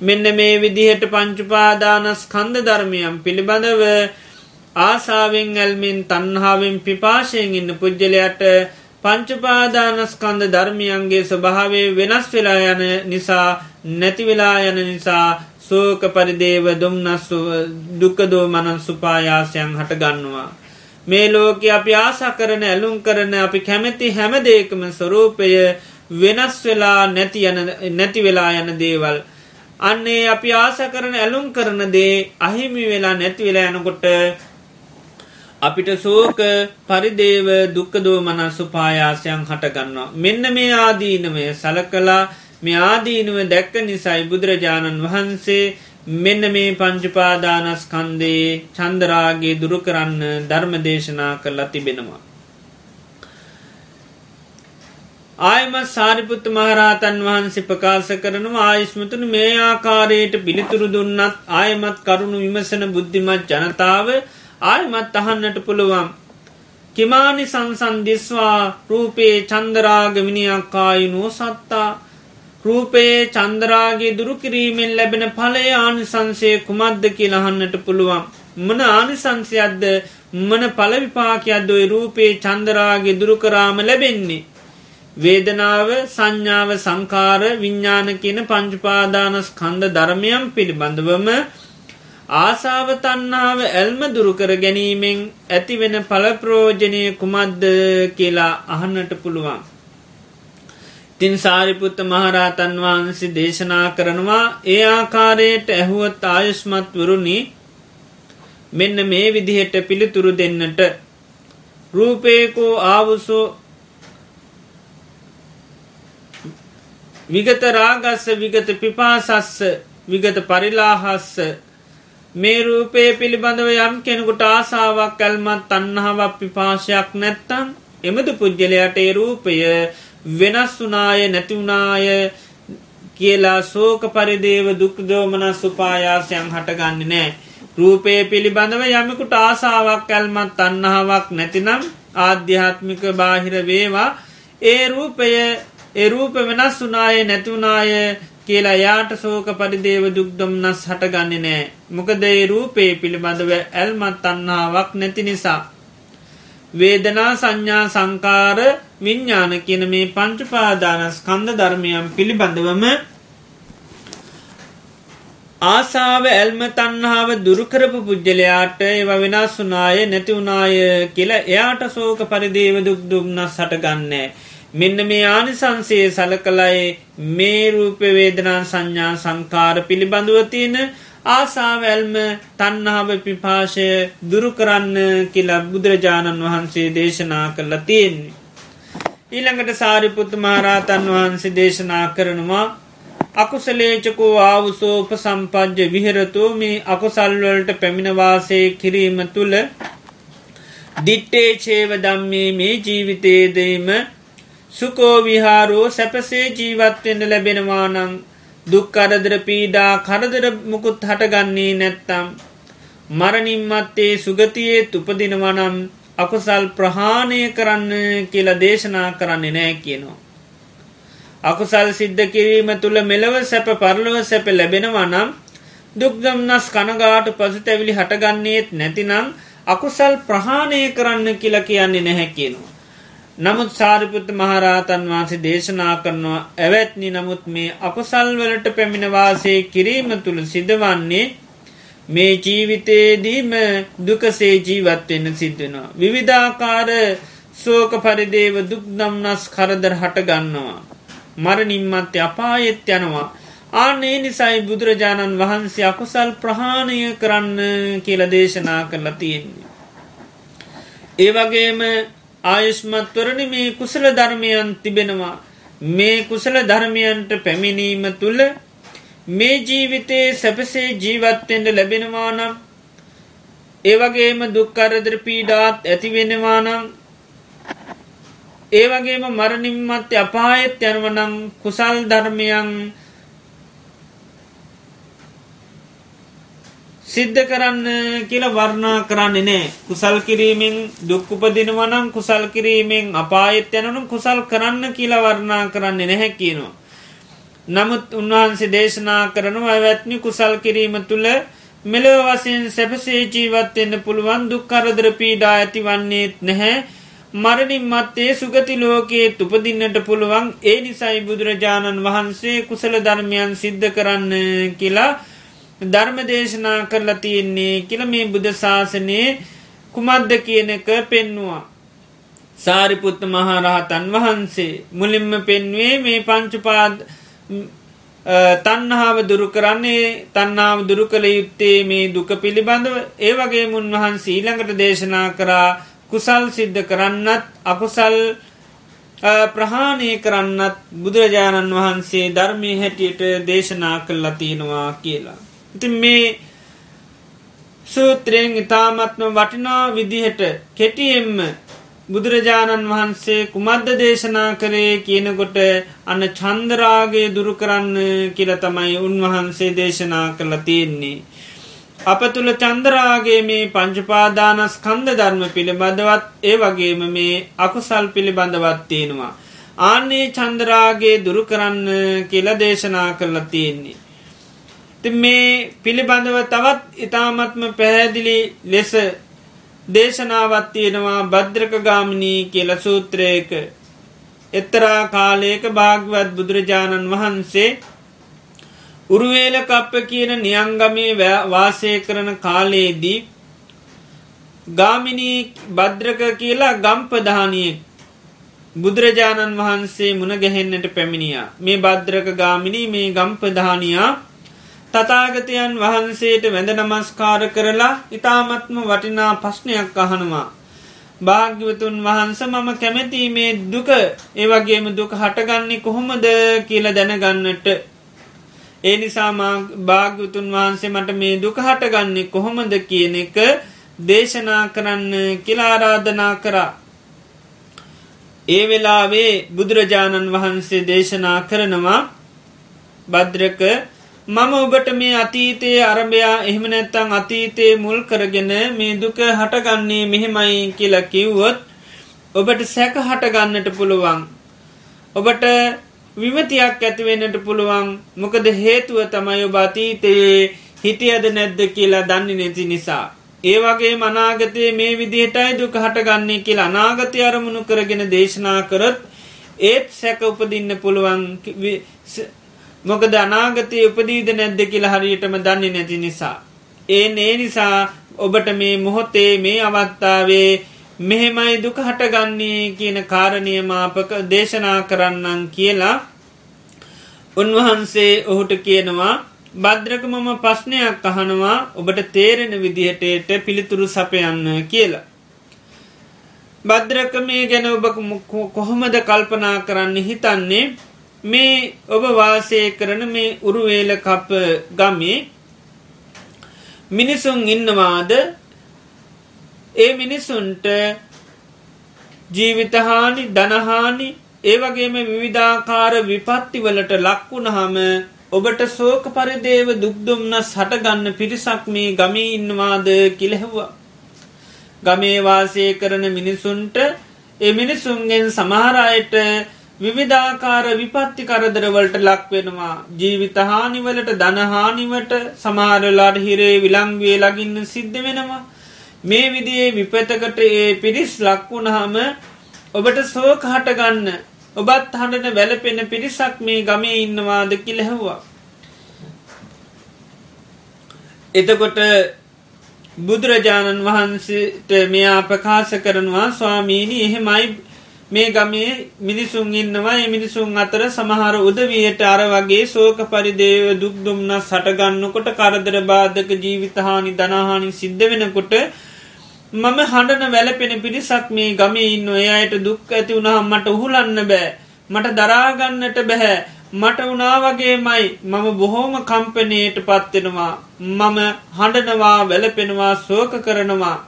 Speaker 1: මෙන්න මේ විදිහට පංචුපාදානස් කන්ද ධර්මයම් පිළිබඳව ආසාාවෙන් ඇල්මින් තන්හාාවෙන් පිපාශයෙන් ඉන්න පුද්ගලයට පංචුපාදානස්කන්ද ධර්මියන්ගේ ස්වභාවේ වෙනස් වෙලා යන නිසා නැතිවෙලා යන නිසා සෝක පරිදේව දුම්නස්සු දුකදෝ මනන් සුපායාසයන් හට ගන්නවා. මේ ලෝක අපි ආසා කරන ඇලුම් කරන අපි කැමැති හැමදේකම ස්වරූපය වෙනස් වෙලා නැති වෙලා යන දේවල්. අන්නේ අපි ආස කරන ඇලුම් කරන දේ අහිමි වෙලා නැති වෙලා යනකොට අපිට සෝක පරිදේව දුක්කදෝ මනස්සු පායාසයන් හටගන්නවා. මෙන්න මේ ආදීනමය සලකලා මේ ආදීනුව දැක්ක නිසයි බුදුරජාණන් වහන්සේ මෙන්න මේ පංචුපාදානස්කන්දයේ චන්දරාගේ දුරු කරන්න ධර්ම දේශනා කරලා තිබෙනවා. ආයමත් සාරිපුත්ත මහරහතන් වහන්සේ ප්‍රකාශ කරනවා ආයිස්මතුන මේ ආකාරයට පිළිතුරු දුන්නත් ආයමත් කරුණු විමසන බුද්ධිමත් ජනතාව ආයමත් අහන්නට පුළුවන්. කිමානි සංසන්දිස්වා රූපයේ චන්දරාගමිනියක්කායිනෝ සත්තා රූපයේ චන්දරාගේ දුරුකිරීමෙන් ලැබෙන පලය ආනිසංසය කුමද්ද කියලහන්නට පුළුවන්. මන ආනිසංසයක්ද මන පලවිපාකයක්ද ඔය රූපයේ චන්දරාගේ දුරුකරාම ලැබෙන්නේ. වේදනාව සංඥාව සංකාර විඤ්ඥාන කියන පංචුපාදානස් කන්ද ධර්මයම් පිළිබඳවම ආසාව තන්නාව ඇල්ම දුරුකර ගැනීමෙන් ඇතිවෙන පලප්‍රෝජනය කුමද්ද කියලා අහන්නට පුළුවන්. තින් සාරිපුත්ත මහරහතන් වහන්සේ දේශනා කරනවා ඒ ආකාරයට ඇහුවත් ආයුස්මත්වරුණි මෙන්න මේ විදිහට පිළිතුරු දෙන්නට. රූපයකෝ ආවුසෝ විගත රාගස්ස විගත පිපාසස්ස විගත පරිලාහස්ස. මේ රූපය පිළිබඳව යම් කෙනෙකුට ආසාාවක් ඇල්මත් තන්නහාවක් පිපාශයක් නැත්තං එමදු පුද්ගලයට ඒ රූපය වෙනස් වනාය නැතිවුණාය කියලා සෝක පරිදේව දුක්දෝමන සුපායාසයන් හටගන්න නෑ. රූපය පිළිබඳව යමකුට ආසාාවක් ඇල්මත් තන්නහාවක් නැතිනම් ආධ්‍යාත්මික බාහිර වේවා ඒ රූපය එරූප වෙනස් වනාය නැතිවුණාය කියලා යාට සෝක පරිදේව දුක්දොම්න්නස් හටගන්නේ නෑ. මොකද ඒ රූපේ පිළිබඳව ඇල්මත් අන්නාවක් නැති නිසා. වේදනා සංඥා සංකාර විඤ්ඥාන කියන මේ පංචුපාදානස් කන්ද ධර්මයම් පිළිබඳවම ආසාාව ඇල්ම තන්නාව දුරුකරපු පුද්ගලයාට ඒව වෙනස් වනාය නැතිවුණාය කියලා එයාට සෝක පරිදේව දුක්දුම්න්නස් හටගන්නේ. මෙන්න මේ ආනිසංසයේ සලකලයි මේ රූපවේදනා සංඥා සංකාර පිළිබඳුවතියන ආසාවැල්ම තන්නහාව පිපාශය දුරුකරන්න කියලා බුදුරජාණන් වහන්සේ දේශනා කරලා තියෙන්නේ. ඊළඟට සාරිපුත්ත මහරාතන් වහන්සේ දේශනා කරනවා අකුසලේචකෝ ආවුසෝප සම්පජ්ජ විහරතෝ මේ අකුසල්වලට පැමිණවාසය කිරීම තුළ දිට්ටේ චේවදම්මේ මේ ජීවිතේදීම සුකෝ විහාරෝ සැපසේ ජීවත්වෙන්න ලැබෙනවානං දුක්කරදර පීඩා කරදර මුකුත් හටගන්නේ නැත්තම් මරණින්මත්තේ සුගතියේත් උපදිනවනම් අකුසල් ප්‍රහාණය කරන්න කියලා දේශනා කරන්නේ නෑ කියනවා. අකුසල් සිද්ධ කිරීම තුළ මෙලව සැප පරලව සැප ලැබෙනවනම් දුක්ගම්න්නස් කනගාට පසුතැවිලි හටගන්නේත් නැතිනම් අකුසල් ප්‍රහාණය කරන්න කියලා කියන්නේ නැහැ කියනවා. නමුත් සාරිපුත්ත මහරහතන් වහන්සේ දේශනා කරනවා ඇවැත්නි නමුත් මේ අකුසල්වලට පැමිණවාසේ කිරීම තුළ සිදවන්නේ මේ ජීවිතයේදීම දුකසේ ජීවත්වෙන්න සිද්ධෙනවා. විවිධාකාර සෝක පරිදේව දුක්දම්නස් කරදර හටගන්නවා. මරනින්මත්‍ය අපායෙත් යනවා. ආනේ නිසයි බුදුරජාණන් වහන්සේ අකුසල් ප්‍රහාණය කරන්න කියල දේශනා කරලා තියෙන්නේ. ඒ වගේම ආයුෂ්මත්වරණ මේ කුසල ධර්මයන් තිබෙනවා මේ කුසල ධර්මයන්ට පැමිණීම තුළ මේ ජීවිතයේ සැපසේ ජීවත්තෙන්ට ලැබෙනවානම් ඒවගේම දුක්කරදර පීඩාත් ඇතිවෙනවානම් ඒවගේම මරණින්මත්‍ය අපායත් යනවනම් කුසල් ධර්මයන් සිද්ධ කරන්න කියල වර්ණා කරන්නේ නෑ කුසල් කිරීමෙන් දුක්කුපදිනවනම් කුසල් කිරීමෙන් අපායත් යනනම් කුසල් කරන්න කියලා වර්ණා කරන්නේ නැහැ කියනවා. නමුත් උන්වහන්සේ දේශනා කරනවා ඇවැත්නි කුසල් කිරීම තුළ මෙලව වසයෙන් සැපසේ ජීවත්වෙන්න පුළුවන් දුක්කරදර පීඩා ඇති වන්නේත් නැහැ මරණින් මත්තේ සුගති ලෝකයේ තුපදින්නට පුළුවන් ඒ නිසයි බුදුරජාණන් වහන්සේ කුසල ධර්මයන් සිද්ධ කරන්න කියලා ධර්ම දේශනා කරලා තියෙන්නේ කියල මේ බුද්ධ ශාසනයේ කුමද්ද කියන එක පෙන්නවා. සාරිපුත්ත මහරහතන් වහන්සේ මුලින්ම පෙන්වේ මේ පංචුපාද තන්නහාාව දුරු කරන්නේ තන්නාව දුරු කළ යුත්තේ මේ දුක පිළිබඳව ඒ වගේ මුන්වහන්සේ ඊළඟට දේශනා කරා කුසල් සිද්ධ කරන්නත් අකුසල් ප්‍රහාණය කරන්නත් බුදුරජාණන් වහන්සේ ධර්මය හැටියට දේශනා කල්ලා තියෙනවා කියලා. ඉතින් මේ සූත්‍රයෙන් ඉතාමත්ම වටිනා විදිහට කෙටියෙන්ම බුදුරජාණන් වහන්සේ කුමද්ද දේශනා කරේ කියනකොට අන්න චන්දරාගේ දුරු කරන්න කියල තමයි උන්වහන්සේ දේශනා කරලා තියෙන්නේ. අප තුළ චන්දරාගේ මේ පංචපාදානස් කන්ද ධර්ම පිළිබඳවත් ඒ වගේම මේ අකුසල් පිළිබඳවත් තියෙනවා. ආන්නේ චන්දරාගේ දුරු කරන්න කියලා දේශනා කරලා තියෙන්නේ. ති මේ පිළිබඳව තවත් ඉතාමත්ම පැහැදිලි ලෙස දේශනාවත් තියෙනවා භද්‍රක ගාමිණී කියල සූත්‍රයක. එත්තරා කාලයක භාගවත් බුදුරජාණන් වහන්සේ උරුවේල කප්ප කියන නියංගමේ වාසය කරන කාලයේදී ගාමිණී භද්‍රක කියලා ගම්පධානියෙක් බුදුරජාණන් වහන්සේ මුණගැහෙන්නට පැමිණිය. මේ භද්‍රක ගාමිණී මේ ගම්පධානයා තතාගතයන් වහන්සේට වැඳ නමස්කාර කරලා ඉතාමත්ම වටිනා ප්‍රශ්නයක් අහනවා. භාග්‍යවතුන් වහන්ස මම කැමැතිීමේ දුක ඒවගේම දුක හටගන්නේ කොහොමද කියල දැනගන්නට. ඒ නිසා භාග්‍යතුන් වහන්සේ මට මේ දුක හටගන්නේ කොහොමද කියන එක දේශනා කරන්න කිලාරාධනා කරා. ඒ වෙලාවේ බුදුරජාණන් වහන්සේ දේශනා කරනවා භද්‍රක මම ඔබට මේ අතීතයේ අරභයා එහෙම නැත්තං අතීතයේ මුල් කරගෙන මේ දුක හටගන්නේ මෙහෙමයි කියලා කිව්වොත් ඔබට සැක හටගන්නට පුළුවන්. ඔබට විමතියක් ඇතිවෙන්නට පුළුවන්. මොකද හේතුව තමයි ඔබ අතීතයේ හිටියද නැද්ද කියලා දන්නේ නැති නිසා. ඒ වගේ මනාගතයේ මේ විදිහටයි දුක හටගන්නේ කියලා අනාගතය අරමුණු කරගෙන දේශනා කරත් ඒත් සැක උපදින්න පුළුවන්. මොකද අනාගතය උපදීද නැද්ද කියලා හරියටම දන්නේ නැති නිසා. ඒ ඒ නිසා ඔබට මේ මොහොතේ මේ අවත්තාවේ මෙහෙමයි දුක හටගන්නේ කියන කාරණයමාපක දේශනා කරන්නන් කියලා උන්වහන්සේ ඔහුට කියනවා බද්‍රක මම ප්‍රශ්නයක් අහනවා ඔබට තේරෙන විදිහටට පිළිතුරු සපයන්න කියලා. බද්‍රක මේ ගැන ඔබ කොහොමද කල්පනා කරන්න හිතන්නේ මේ ඔබ වාසය කරන මේ උරුවේල කප ගමේ මිනිසුන් ඉන්නවාද ඒ මිනිසුන්ට ජීවිතහානි දනහානි ඒවගේම විවිධාකාර විපත්තිවලට ලක්වුණහම ඔබට සෝක පරිදේව දුක්දුම්න සටගන්න පිරිසක් මේ ගමී ඉන්නවාද කිලෙහවා. ගමේ වාසය කරන මිනිසුන්ට ඒ මිනිසුන්ගෙන් සමහරයට විවිධාකාර විපත්ති කරදරවලට ලක්වෙනවා ජීවිතහානිවලට දනහානිවට සමාරලාට හිරේ විලංගේ ලගින්න සිද්ධ වෙනවා. මේ විදියේ විපතකට ඒ පිරිස් ලක්වුණහම ඔබට සෝක හටගන්න ඔබත් හඬන වැලපෙන පිරිසක් මේ ගමේ ඉන්නවාද කිලැහවා එතකොට බුදුරජාණන් වහන්සේට මෙයා ප්‍රකාශ කරනවා ස්වාමීණී එහෙමයි. මේ ගමේ මිනිසුන් ඉන්නවා. මිනිසුන් අතර සමහර උදවියට අර වගේ සෝක පරිදේව දුක්දුම්න සටගන්නකොට කරදර බාධක ජීවිතහානි දනාහානි සිද්ධ වෙනකොට මම හඬන වැලපෙන පිරිසක් මේ ගමේ ඉන්න. එයට දුක් ඇති වුණහම් මට උහුලන්න බෑ. මට දරාගන්නට බැහැ මට වනා වගේමයි. මම බොහෝම කම්පනයට පත්වෙනවා මම හඬනවා වැලපෙනවා සෝක කරනවා.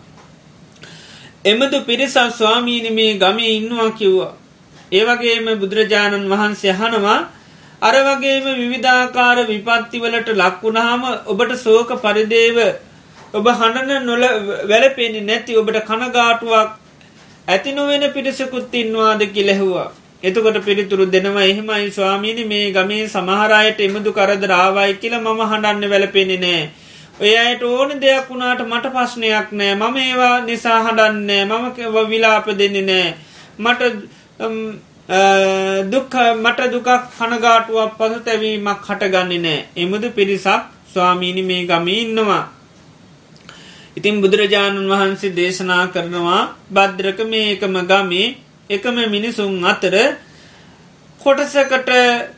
Speaker 1: එමදු පිරිසක් ස්වාමීනි මේ ගමේ ඉන්නවා කිව්වා. ඒවගේම බුදුරජාණන් වහන්සේ හනවා අර වගේම විවිධාකාර විපත්තිවලට ලක්වුණහම ඔබට සෝක පරිදේව ඔබ හඬන නොල වැලපෙනි නැති ඔබට කනගාටුවක් ඇති නොවෙන පිරිසකුත් ඉන්නවාද කිලෙහවා. එතකොට පිළිතුරු දෙනවා එහෙමයි ස්වාමීනි මේ ගමේ සමහරයට එමුදු කරද රාවයි කියල මම හඬන්න වැලපෙනෙ නෑ. ඔය අයට ඕන දෙයක් වුණාට මට ප්‍රශ්නයක් නෑ. මම ඒවා නිසා හඬන්නේ මම විලාප දෙන්නේ නෑ. මට දුක් මට දුකක් හනගාටුවක් පසු තැවීමක් හටගන්නේ නෑ. එමුද පිරිසක්? ස්වාමීණි මේ ගමී ඉන්නවා. ඉතින් බුදුරජාණන් වහන්සේ දේශනා කරනවා බද්‍රක මේ එකම ගමේ එකම මිනිසුන් අතර කොටසකට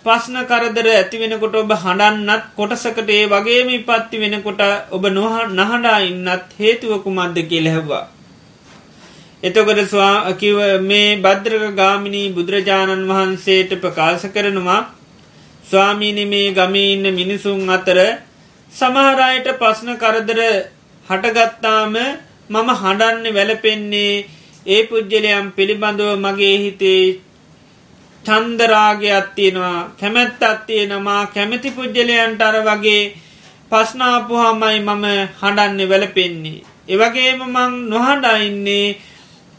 Speaker 1: පස්න කරදර ඇතිවෙනකොට ඔබ හඬන්නත් කොටසකට ඒ වගේම පත්ති වෙනකොට ඔබ නොහ නහඩා ඉන්නත් හේතුවකු මද්ද කියලැහවා. එතකොට ස්වාකිව මේ බද්‍රක ගාමිණී බුදුරජාණන් වහන්සේට ප්‍රකාශ කරනවා ස්වාමීනි මේ ගමඉන්න මිනිසුන් අතර සමහරයට පස්න කරදර හටගත්තාම මම හඬන්න වැලපෙන්නේ ඒ පුද්ගලයම් පිළිබඳව මගේ හිතේ චන්දරාගයක් තියෙනවා කැමැත්ත අත්තියෙනමා කැමැති පුද්ගලයන්ට අර වගේ පස්නාපුහමයි මම හඬන්නේ වැලපෙන්නේ. එවගේම මං නොහඬයින්නේ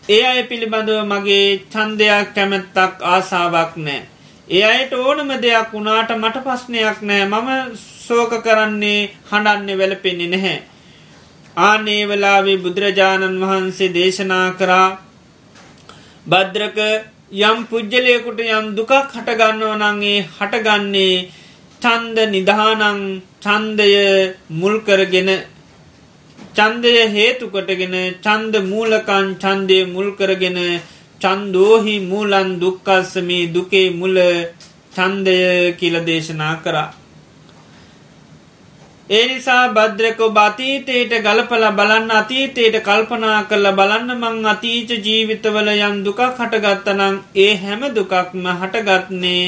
Speaker 1: ඒ අය පිළිබඳව මගේ චන්දයක් කැමැත්තක් ආසාාවක් නෑ. ඒ අයට ඕනම දෙයක් වුණාට මට පස්්නයක් නෑ මම සෝක කරන්නේ හඬන්නේ වැලපෙන්නේ නැහැ. ආනේ වෙලාවේ බුදුරජාණන් වහන්සේ දේශනා කරා භද්‍රක යම් පුද්ගලයකුට යම් දුකක් හටගන්නවනගේ හටගන්නේ චන්ද නිධානං චන්දය මුල්කරගෙන චන්දය හේතුකොටගෙන චන්ද මූලකන් චන්දය මුල්කරගෙන චන්දෝහි මූලන් දුක්කස්සමේ දුකේ මුල චන්දය කියල දේශනා කරා. ඒ නිසා භද්‍රක ඔබ අතීතයට ගලපල බලන්න අතීතයට කල්පනා කරල බලන්න මං අතීච ජීවිතවල යම් දුකක් හටගත්තනං ඒ හැම දුකක්ම හටගත්නේ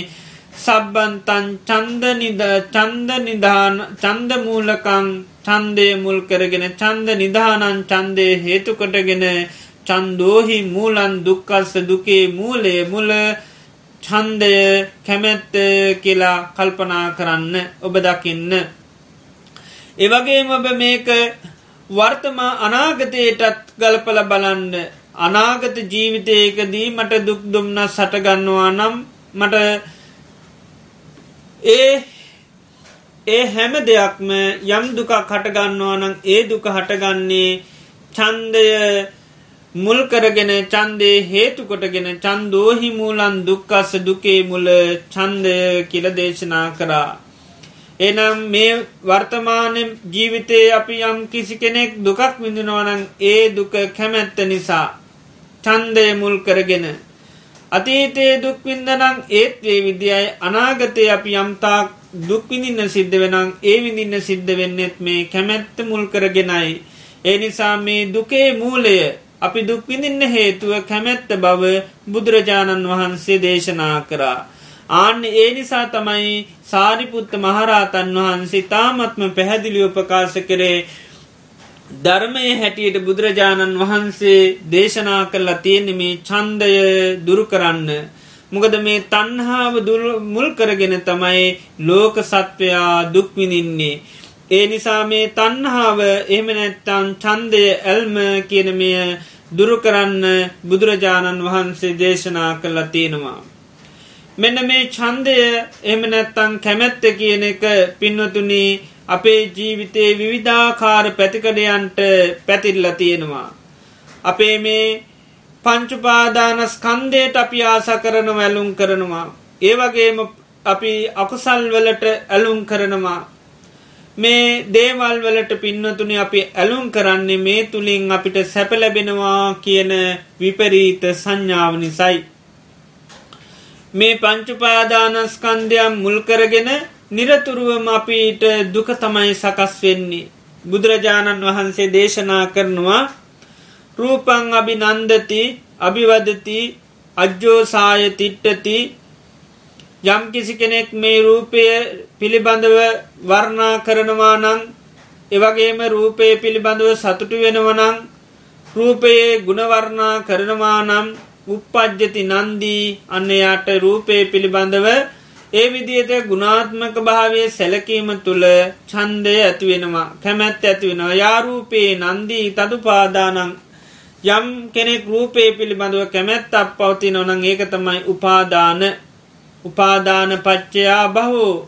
Speaker 1: සබ්බන්තන් චන්ද නිද චන්ද නිධාන චන්දමූලකං චන්දය මුල් කරගෙන චන්ද නිධානන් චන්දය හේතුකොටගෙන චන්දෝහි මූලන් දුක්කස්ස දුකේ මූලය මුල චන්දය කැමැත්ත කියලා කල්පනා කරන්න ඔබ දකින්න. එවගේම ඔබ මේක වර්තමා අනාගතයටත් ගලපල බලන්න අනාගත ජීවිතයකදී මට දුක් දුම්න්න සටගන්නවා නම් මට ඒ ඒ හැම දෙයක්ම යම් දුකක් හටගන්නවා නම් ඒ දුක හටගන්නේ චන්දය මුල් කරගෙන චන්දේ හේතුකොටගෙන චන්දෝහි මූලන් දුක්කස්ස දුකේ මුල චන්දය කියල දේශනා කරා. එනම් මේ වර්තමාන ජීවිතයේ අපි යම් කිසි කෙනෙක් දුකක් විඳිනවනං ඒ දුක කැමැත්ත නිසා චන්දය මුල් කරගෙන අතීතයේ දුක්වින්දනං ඒත් වේ විදියි අනාගතය අපි යම්තාක් දුක්විඳින්න සිද්ධ වෙනං ඒ විඳින්න සිද්ධ වෙන්නෙත් මේ කැමැත්ත මුල් කරගෙනයි. ඒ නිසා මේ දුකේ මූලය අපි දුක්විඳින්න හේතුව කැමැත්ත බව බුදුරජාණන් වහන්සේ දේශනා කරා. ආන්න ඒ නිසා තමයි සාරිපුත්ත මහරාතන් වහන්සේ තාමත්ම පැහැදිලි උපකාශ කරේ ධර්මය හැටියට බුදුරජාණන් වහන්සේ දේශනා කරලා තියෙන මේ චන්දය දුරු කරන්න. මොකද මේ තන්හාාව මුල් කරගෙන තමයි ලෝක සත්වයා දුක්විනින්නේ. ඒ නිසා මේ තන්හාාව එහෙම නැත්තන් චන්දය ඇල්ම කියනමය දුරුකරන්න බුදුරජාණන් වහන්සේ දේශනා කරලා තියෙනවා. මෙන්න මේ චන්දය එම නැත්තං කැමැත්ත කියන එක පින්වතුනී අපේ ජීවිතයේ විවිධාකාර පැතිකඩයන්ට පැතිල්ල තියෙනවා. අපේ මේ පංචුපාදානස් කන්දයට අපි ආස කරන වැලුම් කරනවා. ඒවගේම අපි අකුසල්වලට ඇලුම් කරනවා. මේ දේවල් වලට පින්නතුනි අපි ඇලුම් කරන්නේ මේ තුළින් අපිට සැපලැබෙනවා කියන විපරීත සංඥාව නිසයි. මේ පංචුපාදානස්කන්දයම් මුල්කරගෙන නිරතුරුවම අපිට දුක තමයි සකස් වෙන්නේ. බුදුරජාණන් වහන්සේ දේශනා කරනවා රූපං අභි නන්දති අභිවදති අජ්ජෝසාය තිට්ටති යම් කිසි කෙනෙක් මේ රූපය පිළිබඳව වර්ණා කරනවා නං එවගේම රූපය පිළිබඳව සතුටු වෙනවනං රූපයේ ගුණවර්ණා කරනවා නම් උපපජ්ජති නන්දී අන්නයාට රූපය පිළිබඳව ඒ විදියට ගුණාත්මක භාවය සැලකීම තුළ චන්දය ඇතිවෙනවා කැමැත් ඇතිවෙනවා යාරූපයේ නන්දී තදු පාදානං යම් කෙනෙක් රූපේ පිළිබඳව කැමැත් අප පවති නොනං ඒක තමයි උපාදාන. උපාදාන පච්චයා බහෝ.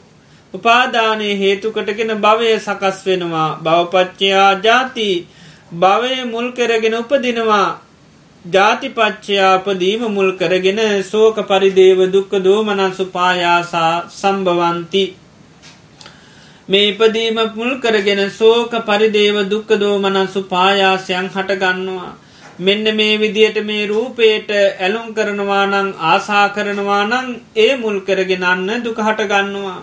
Speaker 1: උපාදානය හේතුකටගෙන භවය සකස් වෙනවා. බවපච්චයා ජාති. භවය මුල් කරගෙන උපදිනවා. ජාතිපච්චයාපදීම මුල් කරගෙන සෝක පරිදේව දුක්ක දෝමනසු පායාසා සම්භවන්ති මේ ඉපදීම මුල් කරගෙන සෝක පරිදේව දුක්ක දෝමනසු පායාසයන් හටගන්නවා මෙන්න මේ විදියට මේ රූපයට ඇලුම් කරනවානං ආසා කරනවානං ඒ මුල් කරගෙන අන්න දුක හටගන්නවා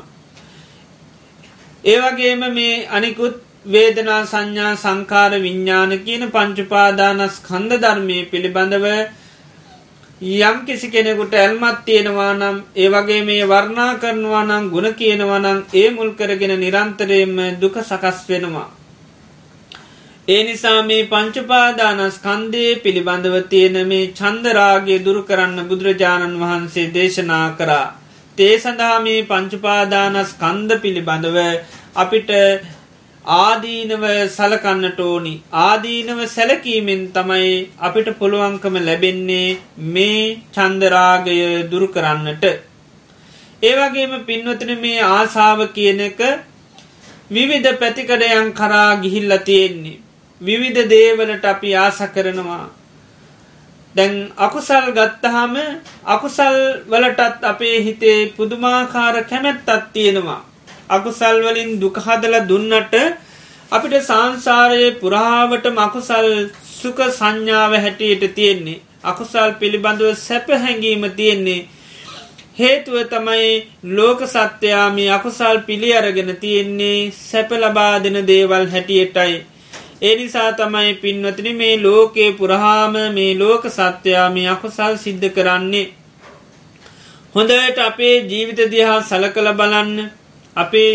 Speaker 1: ඒවගේම මේ අනිකුත් වේදනා සංඥා සංකාර විඤ්ඥාන කියන පංචුපාදානස් කන්ද ධර්මය පිළිබඳව යම් කිසි කෙනෙකුට ඇල්මත් තියෙනවා නම් ඒ වගේ මේ වර්ණා කරනවා නම් ගුණ කියනවා නම් ඒ මුල් කරගෙන නිරන්තරයෙන්ම දුක සකස් වෙනවා. ඒ නිසා මේ පංචපාදානස් කන්දේ පිළිබඳව තියෙන මේ චන්දරාගේ දුරු කරන්න බුදුරජාණන් වහන්සේ දේශනා කරා. තේ සඳහා මේ පංචපාදානස් කන්ද පිළිබඳව අපිට ආදීනව සලකන්නට ඕනි. ආදීනව සැලකීමෙන් තමයි අපිට පුළුවන්කම ලැබෙන්නේ මේ චන්දරාගය දුරු කරන්නට. ඒවගේම පින්වතන මේ ආසාව කියන එක විවිධ පැතිකඩයන් කරා ගිහිල්ල තියෙන්නේ. විවිධ දේවලට අපි ආස කරනවා. දැන් අකුසල් ගත්තහම අකුසල් වලටත් අපේ හිතේ පුදුමාකාර කැමැත්තත් තියෙනවා. අකුසල් වලින් දුකහදල දුන්නට අපිට සංසාරයේ පුරාවට මකුසල් සුක සංඥාව හැටියට තියෙන්නේ අකුසල් පිළිබඳව සැප හැඟීම තියෙන්නේ හේතුව තමයි ලෝක සත්‍යයාමි අකුසල් පිළි අරගෙන තියෙන්නේ සැප ලබා දෙන දේවල් හැටියටයි. ඒ නිසා තමයි පින්වතින මේ ලෝකයේ පුරහාම මේ ලෝක සත්‍යයාමි අකුසල් සිද්ධ කරන්නේ. හොඳට අපේ ජීවිත දිහා සලකල බලන්න අපේ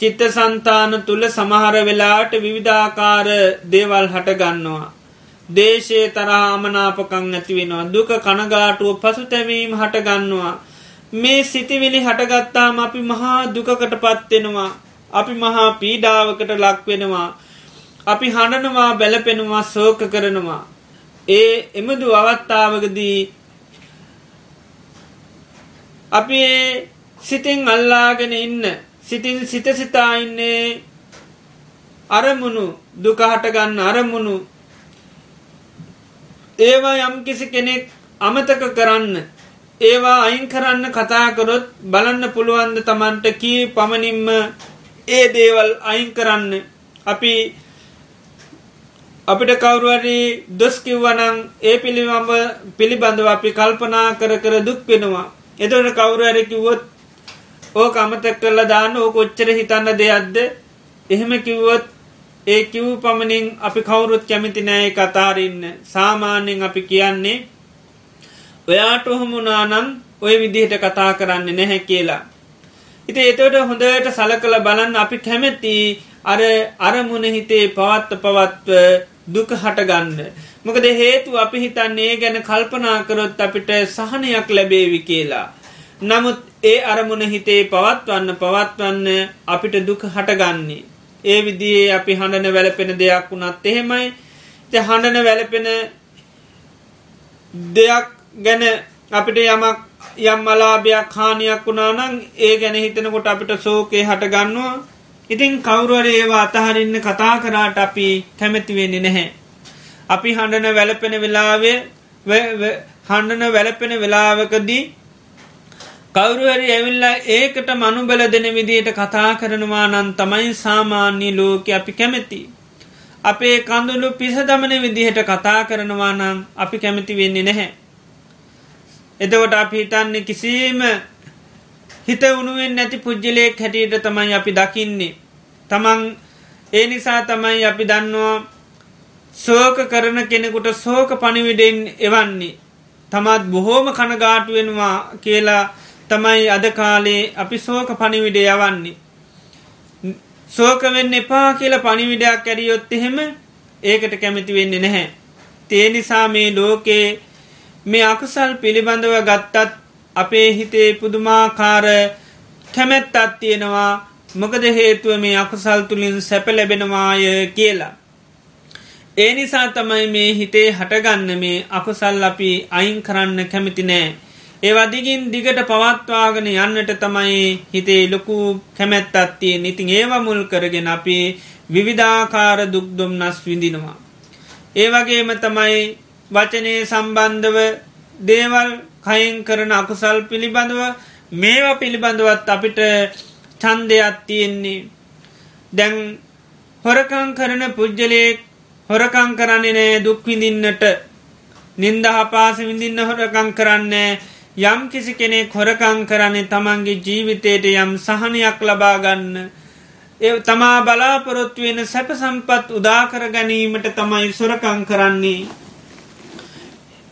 Speaker 1: චිත්ත සන්තාන තුළ සමහර වෙලාට විවිධාකාර දේවල් හටගන්නවා. දේශය තරා අමනාපකං ඇතිවෙනවා දුක කනගාටුව පසු තැවීම හටගන්නවා. මේ සිතිවිලි හටගත්තාම අපි මහා දුකකට පත්වෙනවා අපි මහා පීඩාවකට ලක්වෙනවා අපි හඬනවා බැලපෙනවා සෝක කරනවා ඒ එමදු අවත්තාවකදී අපි ඒ සිතින් අල්ලාගෙන ඉන්න සිතින් සිත සිතා ඉන්නේ අරමුණු දුකහටගන්න අරමුණු. ඒවා යම් කිසි කෙනෙක් අමතක කරන්න ඒවා අයින් කරන්න කතාකරොත් බලන්න පුළුවන්ද තමන්ට කී පමණින්ම ඒ දේවල් අයින් කරන්න? අපි අපිට කවරුවරි දොස්කිව්වනං ඒ පිළිබඳ පිළිබඳව අපි කල්පනා කර කර දුක් වෙනවා. එතට කවුරුවරකිවොත් ඕක අමතක් කරලා දාන්න ඕක ඔච්චර හිතන්න දෙයක්ද එහෙම කිව්වොත් ඒ කිව් පමණින් අපි කවුරුත් කැමිති නෑ කතාරන්න සාමාන්‍යෙන් අපි කියන්නේ ඔයාට ඔහොමුණනම් ඔය විදිහට කතා කරන්න නැහැ කියලා. ඉති එතවට හොඳට සලකළ බලන්න අපි කැමැති අර අරමුණ හිතේ පවත්ව පවත්ව දුක හටගන්න. මොකද හේතු අපි හිතන්නේ ගැන කල්පනාකරොත් අපිට සහනයක් ලැබේවි කියලා. නමුත් ඒ අරමුණ හිතේ පවත්වන්න පවත්වන්න අපිට දුක හටගන්නේ. ඒ විදිේ අපි හඬන වැලපෙන දෙයක් වුණත් එහෙමයි හඬන වැලපෙන දෙයක් ගැන අපිට යමක් යම් අලාභයක් හානියක් වුණානං ඒ ගැන හිතනකොට අපිට සෝකේ හටගන්නවා ඉතින් කවුරුවර ඒවා අතහරින්න කතා කරාට අපි කැමැතිවෙන්නේ නැහැ. අපි හඬන වැලපෙන වෙලාවේ හඬන වැලපෙන වෙලාවකදී කවුරුවරි ඇවිල්ලා ඒකට මනුබල දෙන විදියට කතා කරනවා නන් තමයි සාමාන්‍ය ලෝක අපි කැමැති. අපේ කඳුළු පිස දමන විදිහට කතා කරනවා නම් අපි කැමති වෙන්නේ නැහැ. එතකොට අපි හිතන්නේ කිසිීම හිත උනුවෙන් නැති පුද්ජලයෙක් හැටියට තමයි අපි දකින්නේ. තමන් ඒ නිසා තමයි අපි දන්නවා සෝක කරන කෙනෙකුට සෝක පණිවිඩෙන් එවන්නේ. තමත් බොහෝම කනගාටුවෙනවා කියලා තමයි අද කාලේ අපි සෝක පණිවිඩ යවන්නේ. සෝකවෙන්න එපා කියල පණිවිඩයක් ඇරියොත් එහෙම ඒකට කැමති වෙන්නේ නැහැ. තේ නිසා මේ ලෝකේ මේ අකුසල් පිළිබඳව ගත්තත් අපේ හිතේ පුදුමාකාර කැමැත්තත් තියෙනවා මොකද හේතුව මේ අකුසල් තුළින් සැප ලැබෙනවාය කියලා. ඒ නිසා තමයි මේ හිතේ හටගන්න මේ අකුසල් අපි අයින් කරන්න කැමිති නෑ. ඒවදිගින් දිගට පවත්වාගෙන යන්නට තමයි හිතේ ලොකු කැමැත්තත්තිය ඉතින් ඒව මුල් කරගෙන අපි විවිධාකාර දුක්දුම් නස් විඳිනවා. ඒවගේම තමයි වචනය සම්බන්ධව දේවල් කයින් කරන අකුසල් පිළිබඳව මේවා පිළිබඳවත් අපිට චන්දයක් තියෙන්නේ. දැන් හොරකං කරන පුද්ගලයෙක් හොරකං කරන්නේ නෑ දුක්විඳින්නට නින්ද හපාස විඳින්න හොරකං කරන්නේ යම් කිසි කෙනෙක් හොරකං කරන්නේ තමන්ගේ ජීවිතයට යම් සහනයක් ලබාගන්න ඒ තමා බලාපොරොත්තුවෙන සැප සම්පත් උදාකර ගැනීමට තමයි සොරකං කරන්නේ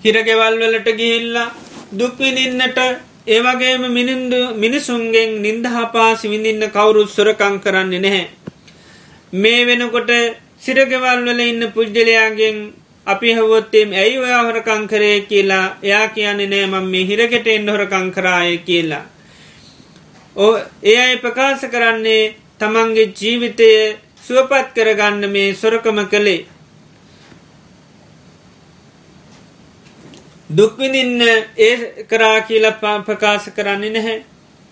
Speaker 1: හිරගෙවල් වලට ගිහිල්ලා දුක්විනින්නට ඒවගේම මිනින්දු මිනිසුන්ගෙන් නින්දහපා සිවිඳින්න කවුරුත් සුරකං කරන්නේ නැහැ. මේ වෙනකොට සිරගෙවල් වල ඉන්න පුද්ගලයාගෙන් අපි හවොත්තේම ඇයි ඔයා හොරකං කරේ කියලා එයා කියන්නේ නෑ මම මේ හිරගෙට එන්න හොරකං කරාය කියලා. ඕ ඒ අයි ප්‍රකාශ කරන්නේ තමන්ගේ ජීවිතය සුවපත් කරගන්න මේ සොරකම කළේ. දුක්විඳින්න ඒ කරා කියල ප්‍රකාශ කරන්නේ නැහැ.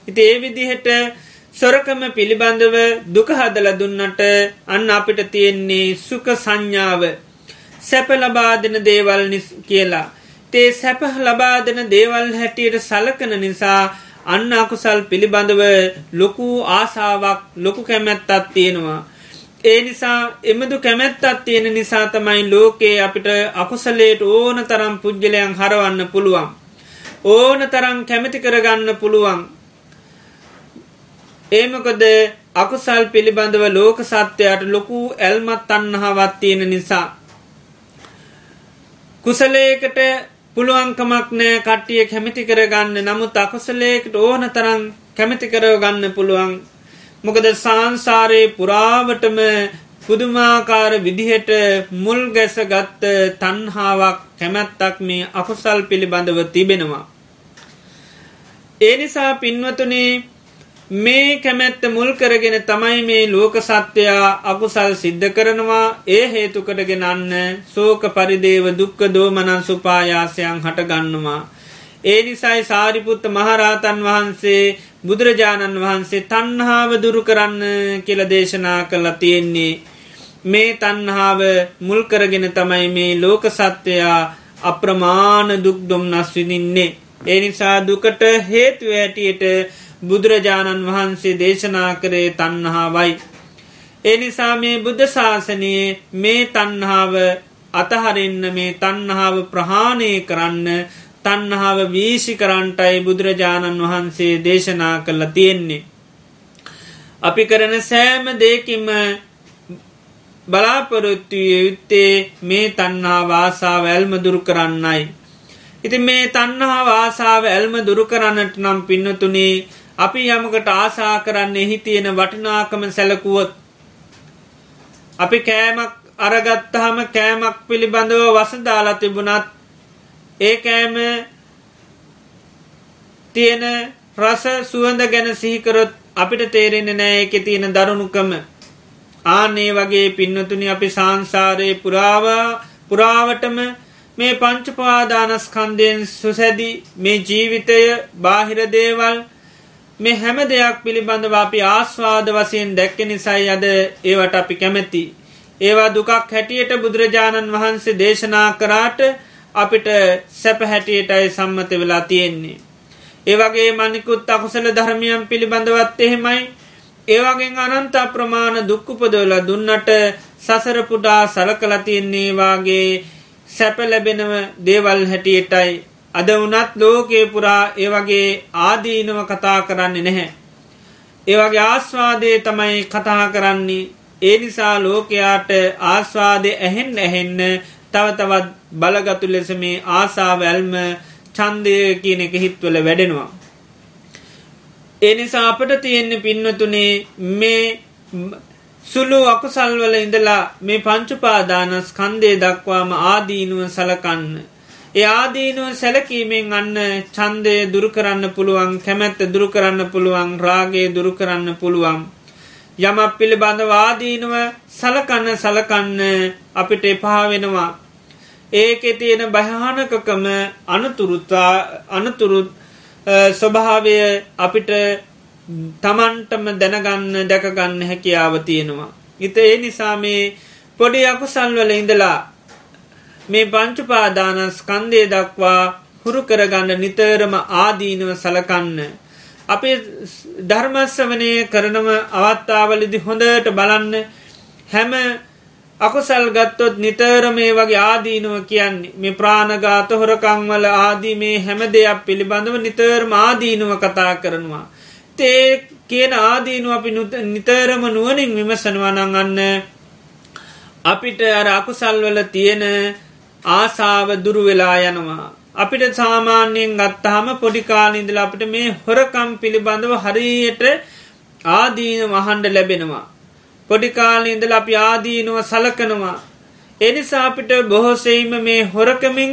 Speaker 1: ඉති ඒ විදිහට සොරකම පිළිබඳව දුක හදල දුන්නට අන්න අපිට තියෙන්නේ සුක සංඥාව සැප ලබාදන දේවල් කියලා. තේ සැප ලබාදන දේවල් හැටියට සලකන නිසා අන්න අකුසල් පිළිබඳව ලොකු ආසාාවක් ලොකු කැමැත්තත් තියෙනවා. ඒ නිසා එමදු කැමැත්තත් තියෙන නිසා තමයි ලෝකයේ අපිට අකුසලේට ඕන තරම් පුද්ගලයන් හරවන්න පුළුවන්. ඕන තරම් කැමති කරගන්න පුළුවන්. ඒමකොද අකුසල් පිළිබඳව ලෝක සත්‍යයට ලොකු ඇල්මත් අන්නහාවත් තියෙන නිසා. කුසලේකට පුළුවන්කමක් නෑ කට්ටිය කැමිති කරගන්න නමුත් අකුසලේකට ඕන තරම් කැමිති කරව ගන්න පුළුවන් මොකද සංසාරයේ පුරාවටම පුදුමාකාර විදිහට මුල් ගැස ගත්ත තන්හාාවක් කැමැත්තක් මේ අකුසල් පිළිබඳව තිබෙනවා. ඒ නිසා පින්වතුනේ මේ කැමැත්ත මුල් කරගෙන තමයි මේ ලෝක සත්‍යයා අකුසල් සිද්ධ කරනවා ඒ හේතුකටගෙන අන්න සෝක පරිදේව දුක්ක දෝමනන් සුපායාසයන් හටගන්නවා. ඒ නිසයි සාරිපුත්ත මහරහතන් වහන්සේ බුදුරජාණන් වහන්සේ තන්හාාව දුරු කරන්න කියල දේශනා කළා තියෙන්නේ. මේ තන්හාාව මුල් කරගෙන තමයි මේ ලෝක සත්‍යයා අප්‍රමාණ දුක් දොම් නස්විදින්නේ. ඒ නිසා දුකට හේතුව ඇටියට බුදුරජාණන් වහන්සේ දේශනා කරේ තන්නහාවයි. එනිසා මේ බුද්ධ ශාසනයේ මේ තන්හාාව අතහරන්න මේ තන්නහාාව ප්‍රහාණය කරන්න තන්නහාාව වීශි කරන්ටයි බුදුරජාණන් වහන්සේ දේශනා කළ තියෙන්නේ. අපි කරන සෑම දෙකින්ම බලාපොරොත්තුය යුත්තේ මේ තන්නා වාසා වැල්ම දුරු කරන්නයි. ඉති මේ තන්නහා වාසාාව ඇල්ම දුරු කරන්නට නම් පින්නතුනේ අපි යමකට ආසා කරන්නේ එහි තියෙන වටිනාකම සැලකුවොත් අපි කෑමක් අරගත්තහම කෑමක් පිළිබඳව වසදාලා තිබුණත් ඒ කෑම තියෙන රස සුවඳ ගැන සිහිකරොත් අපිට තේරෙන්නේ නෑ එක තියෙන දරුණුකම. ආනේ වගේ පින්නතුනි අපි සංසාරය පුරාවා පුරාවටම මේ පංචපාදානස්කන්දයෙන් සුසැදි මේ ජීවිතය බාහිර දේවල් මේ හැම දෙයක් පිළිබඳව අපි ආස්වාද වසයෙන් දැක්ක නිසයි අද ඒවට අපි කැමැති. ඒවා දුකක් හැටියට බුදුරජාණන් වහන්සේ දේශනා කරාට අපිට සැප හැටියටයි සම්මත වෙලා තියෙන්නේ. ඒවගේ මනිකුත් අකුසල ධර්මයන් පිළිබඳවත් එහෙමයි ඒවාගෙන් අනන්ත ප්‍රමාණ දුක්කුපදවල දුන්නට සසරපුඩා සලකලා තියෙන්නේවාගේ සැප ලැබෙනව දේවල් හැටියටයි අද වනත් ලෝකයේ පුරා ඒවගේ ආදීනව කතා කරන්නේ නැහැ. ඒවගේ ආස්වාදය තමයි කතා කරන්නේ ඒ නිසා ලෝකයාට ආස්වාදය ඇහෙන් ඇහෙන්න තව තවත් බලගතු ලෙස මේ ආසාවැල්ම චන්දය කියන එක හිත්වල වැඩෙනවා. ඒ නිසා අපට තියෙන්නේ පින්නතුනේ මේ සුළු අකුසල්වල ඉඳලා මේ පංචුපාදානස් කන්දේ දක්වාම ආදීනුව සලකන්න. ඒ ආදීනුව සැලකීමෙන් අන්න චන්දය දුරුකරන්න පුළුවන් කැමැත්ත දුරුකරන්න පුළුවන් රාගේ දුරුකරන්න පුළුවන්. යමක් පිළිබඳ වාදීනුව සලකන්න සලකන්න අපිට එපහා වෙනවා. ඒකෙ තියෙන භයානකකම අනතුරුත්තා අනතුරු ස්වභාවය අපිට තමන්ටම දැනගන්න දැකගන්න හැකියාව තියෙනවා. ඉත ඒ නිසා මේ පොඩි අකුසල්වල ඉඳලා මේ පංචුපාදානස්කන්දය දක්වා හුරු කරගන්න නිතරම ආදීනව සලකන්න. අපේ ධර්මස්වනය කරනව අවත්තාවලදි හොඳට බලන්න හැම අකුසල් ගත්තොත් නිතර මේ වගේ ආදීනුව කියන්නේ මේ ප්‍රාණගාත හොරකංවල ආදී මේ හැම දෙයක් පිළිබඳව නිතරම ආදීනුව කතා කරනවා. තේ කියන ආදීනුව අපි නිතරම නුවනින් විමසනවනං අන්න අපිට අර අකුසල්වල තියෙන ආසාාව දුරු වෙලා යනවා. අපිට සාමාන්‍යයෙන් ගත්තහම පොඩිකාලින්දල අපිට මේ හොරකම් පිළිබඳව හරියට ආදීන වහන්ඩ ලැබෙනවා. පොඩිකාලින්දල අපි ආදීනුව සලකනවා. එනිසා අපිට බොහෝසෙයිම මේ හොරකමින්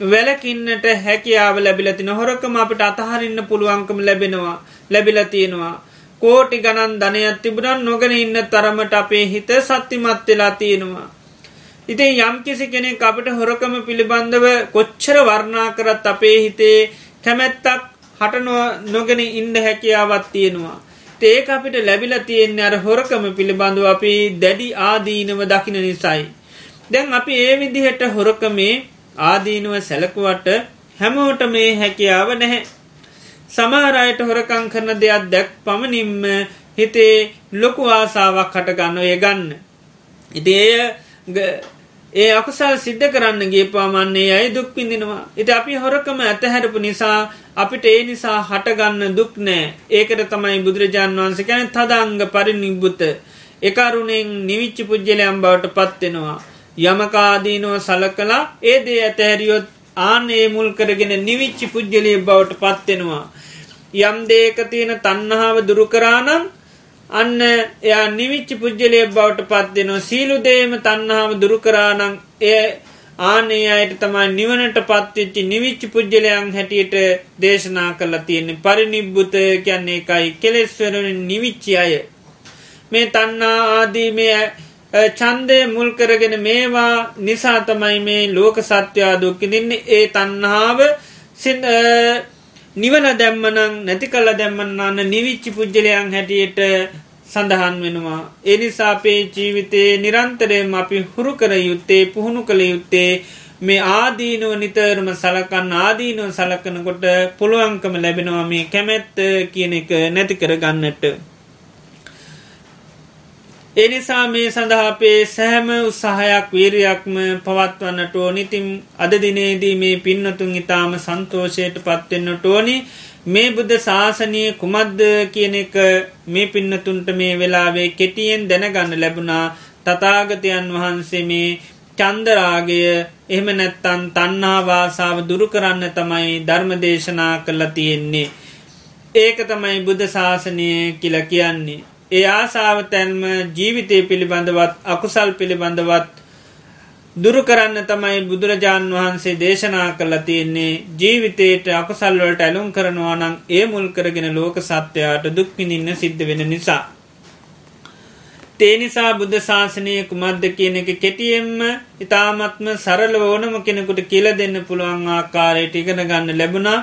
Speaker 1: වැලකින්නට හැකියාව ලැබිලතින හොරකම අපිට අතහරින්න පුළුවන්කම ලැබෙනවා ලැබිලතියෙනවා. කෝටි ගණන් ධනයක් තිබුණන් නොගෙන ඉන්න තරමට අපේ හිත සත්තිමත් වෙලා තියෙනවා. ඉතින් යම්කිසි කෙනෙක් අපට හොරකම පිළිබඳව කොච්චර වර්ණා කරත් අපේ හිතේ කැමැත්තක් හට නොගෙන ඉන්න හැකියාවත් තියෙනවා. ඒක අපිට ලැබිල තියෙන්නේ අර හොරකම පිළිබඳව අපි දැඩි ආදීනව දකින නිසයි. දැන් අපි ඒ විදිහට හොරකමේ ආදීනුව සැලකුවට හැමෝට මේ හැකියාව නැහැ. සමහරයට හොරකං කරන දෙයක් දැක් පමණින්ම හිතේ ලොකු ආසාාවක් හටගන්න ඒ ගන්න. ඉතිඒ ඒ අකුසල් සිද්ධ කරන්නගේ පාමන්නේ අයි දුක් පිඳිනවා. ඉති අපි හොරකම ඇතහැරපු නිසා අපිට ඒ නිසා හටගන්න දුක් නෑ ඒකට තමයි බුදුරජාන් වහන්සේ කැන තදංග පරිනිබ්බුත එකරුණෙන් නිවිච්චි පුද්ජලයම් බවට පත්වෙනවා. යමකාදීනුව සලකලා ඒ දේ ඇතහැරියොත් ආනේ මුල් කරගෙන නිවිච්චි පුද්ජලිය බවට පත්වෙනවා. යම් දේක තියෙන තන්නහාව දුරුකරානම් අන්න එයා නිවිච්චි පුද්ජලය බවට පත්වෙනවා සීලු දේම තන්නහාව දුරුකරානං එය ආනේ අයට තමයි නිවනට පත්වෙච්චි නිවිච්චි පුද්ජලයන් හැටියට දේශනා කරලා තියෙන්නේ. පරිනිබ්බුත කියන්නේ එකයි කෙලෙස්වරෙන් නිවිච්චි අය. මේ තන්නා ආදී මේ චන්දය මුල් කරගෙන මේවා නිසා තමයි මේ ලෝක සත්‍යයා දුක්කි දෙන්නේ ඒ තන්නාව නිවල දැම්මනං නැති කල්ල දැම්මන්නන්න නිවිච්චි පුද්ජලයන් හැටියට සඳහන් වෙනවා. එනිසාපේ ජීවිතයේ නිරන්තරයෙන් අපි හුරු කර යුත්තේ පුහුණු කළ යුත්තේ මේ ආදීනුව නිතරම සලකන්න ආදීනුව සලකනකොට පුළුවන්කම ලැබෙනවා මේ කැමැත්ත කියන එක නැති කර ගන්නට. එනිසා මේ සඳහාපේ සෑම උත්සාහයක් වීරයක්ම පවත්වන්නට ඕනිතිම් අද දිනේදී මේ පින්නතුන් ඉතාම සන්තෝෂයට පත්වෙන්නට ඕනි මේ බුද්ධ ශාසනය කුමද්ද කියන එක මේ පින්නතුන්ට මේ වෙලාවේ කෙටියෙන් දැනගන්න ලැබුණා තතාගතයන් වහන්සේ මේ චන්දරාගය එහෙම නැත්තන් තන්නාවාසාාව දුරු කරන්න තමයි ධර්ම දේශනා කරලා තියෙන්නේ. ඒක තමයි බුද්ධ ශාසනය කියල කියන්නේ. ඒ ආසාාව තැන්ම ජීවිතය පිළිබඳවත් අකුසල් පිළිබඳවත් දුරු කරන්න තමයි බුදුරජාණන් වහන්සේ දේශනා කළ තියෙන්නේ. ජීවිතයට අකුසල්වලට ඇලුම් කරනවා නං ඒ මුල් කරගෙන ලෝක සත්‍යයාට දුක්මිනින්න සිද්ධ වෙන නිසා. තේනිසා බුද්ධ ශාසනය කුමද්ද කියන එක කෙටියෙන්ම ඉතාමත්ම සරල ඕනම කෙනෙකුට කියල දෙන්න පුළුවන් ආකාරයට ඉගෙන ගන්න ලැබුණා.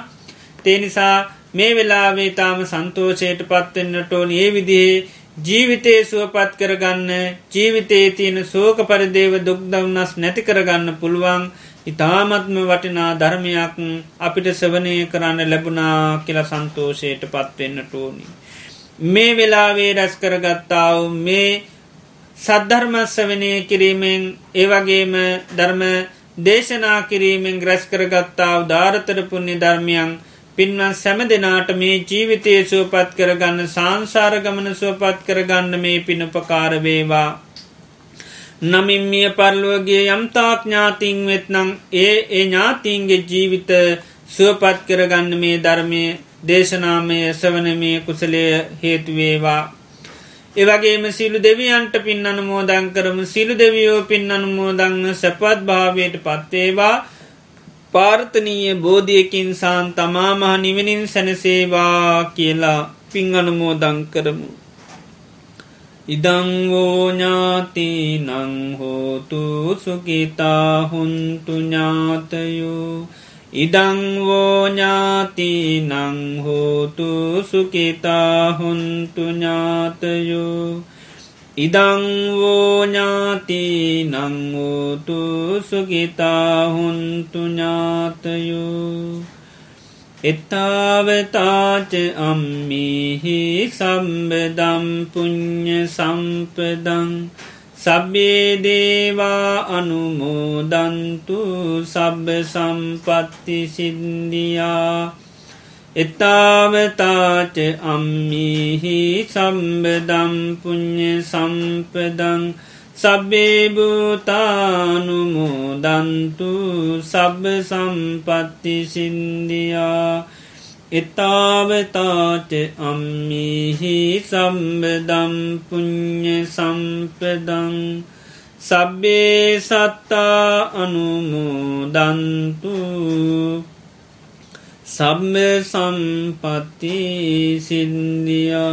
Speaker 1: තේනිසා මේ වෙලාවේ තාම සන්තෝෂයට පත්වෙන්නට ඕන. ඒ විදිහේ ජීවිතයේ සුවපත් කරගන්න ජීවිතයේ තියෙන සෝක පරිදේව දුක්දවන්නස් නැති කරගන්න පුළුවන් ඉතාමත්ම වටිනා ධර්මයක් අපිට සවනය කරන්න ලැබුණා කියලා සන්තෝෂයට පත්වෙන්නට ඕනි. මේ වෙලාවේ රැස් කරගත්තාව මේ සද්ධර්මස්වනය කිරීමෙන් ඒවගේම ධර්ම දේශනා කිරීමෙන් ග්‍රැස් කරගත්තාව ධාරතරපුුණ්‍ය ධර්මයන් පින්වන් සැම දෙනාට මේ ජීවිතය සුවපත් කරගන්න සංසාර ගමන සුවපත් කරගන්න මේ පිනපකාරවේවා. නමින් මිය පරලුවගේ යම්තාක් ඥාතිං වෙත්නං ඒ ඒ ඥාතින්ගේ ජීවිත සුවපත් කරගන්න මේ ධර්මය දේශනාමය සවනමය කුසලය හේතුවේවා. එවගේම සිලු දෙවියන්ට පින් අනුමෝදං කරම සිලු දෙවියෝ පින් අනුමෝදං සැපත් භාවයට පත්වේවා පාර්ථනීය බෝධියකින් සාන් තමා මහ නිවනින් සැනසේවා කියලා පින් අනුමෝදං කරමු. ඉදංවෝඥාති නංහෝතු සුකිතා හුන්තු ඥාතයෝ ඉදංවෝඥාති නංහෝතු සුකිතා හුන්තු ඥාතයෝ ඉදංවෝඥාති නංවෝතු සුගිතාහුන්තුඥාතයෝ එත්තාවතාච අම්මිහි සම්බදම්පුං්ඥ සම්පදං සබ්බේ දේවා අනුමෝදන්තු සබ්බ සම්පත්ති සින්දියා එතාවතාච අම්මිහි සම්බදම්පුුණ්්‍ය සම්පදං සබ්බේභූතානුමෝදන්තු සබ්බ සම්පත්ති සින්දියා. එතාවතාච අම්මිහි සම්බදම් පුං්ඥ සම්පදං සබ්බේ සත්තා අනුමෝදන්තු सब संपत्ति सिंधिया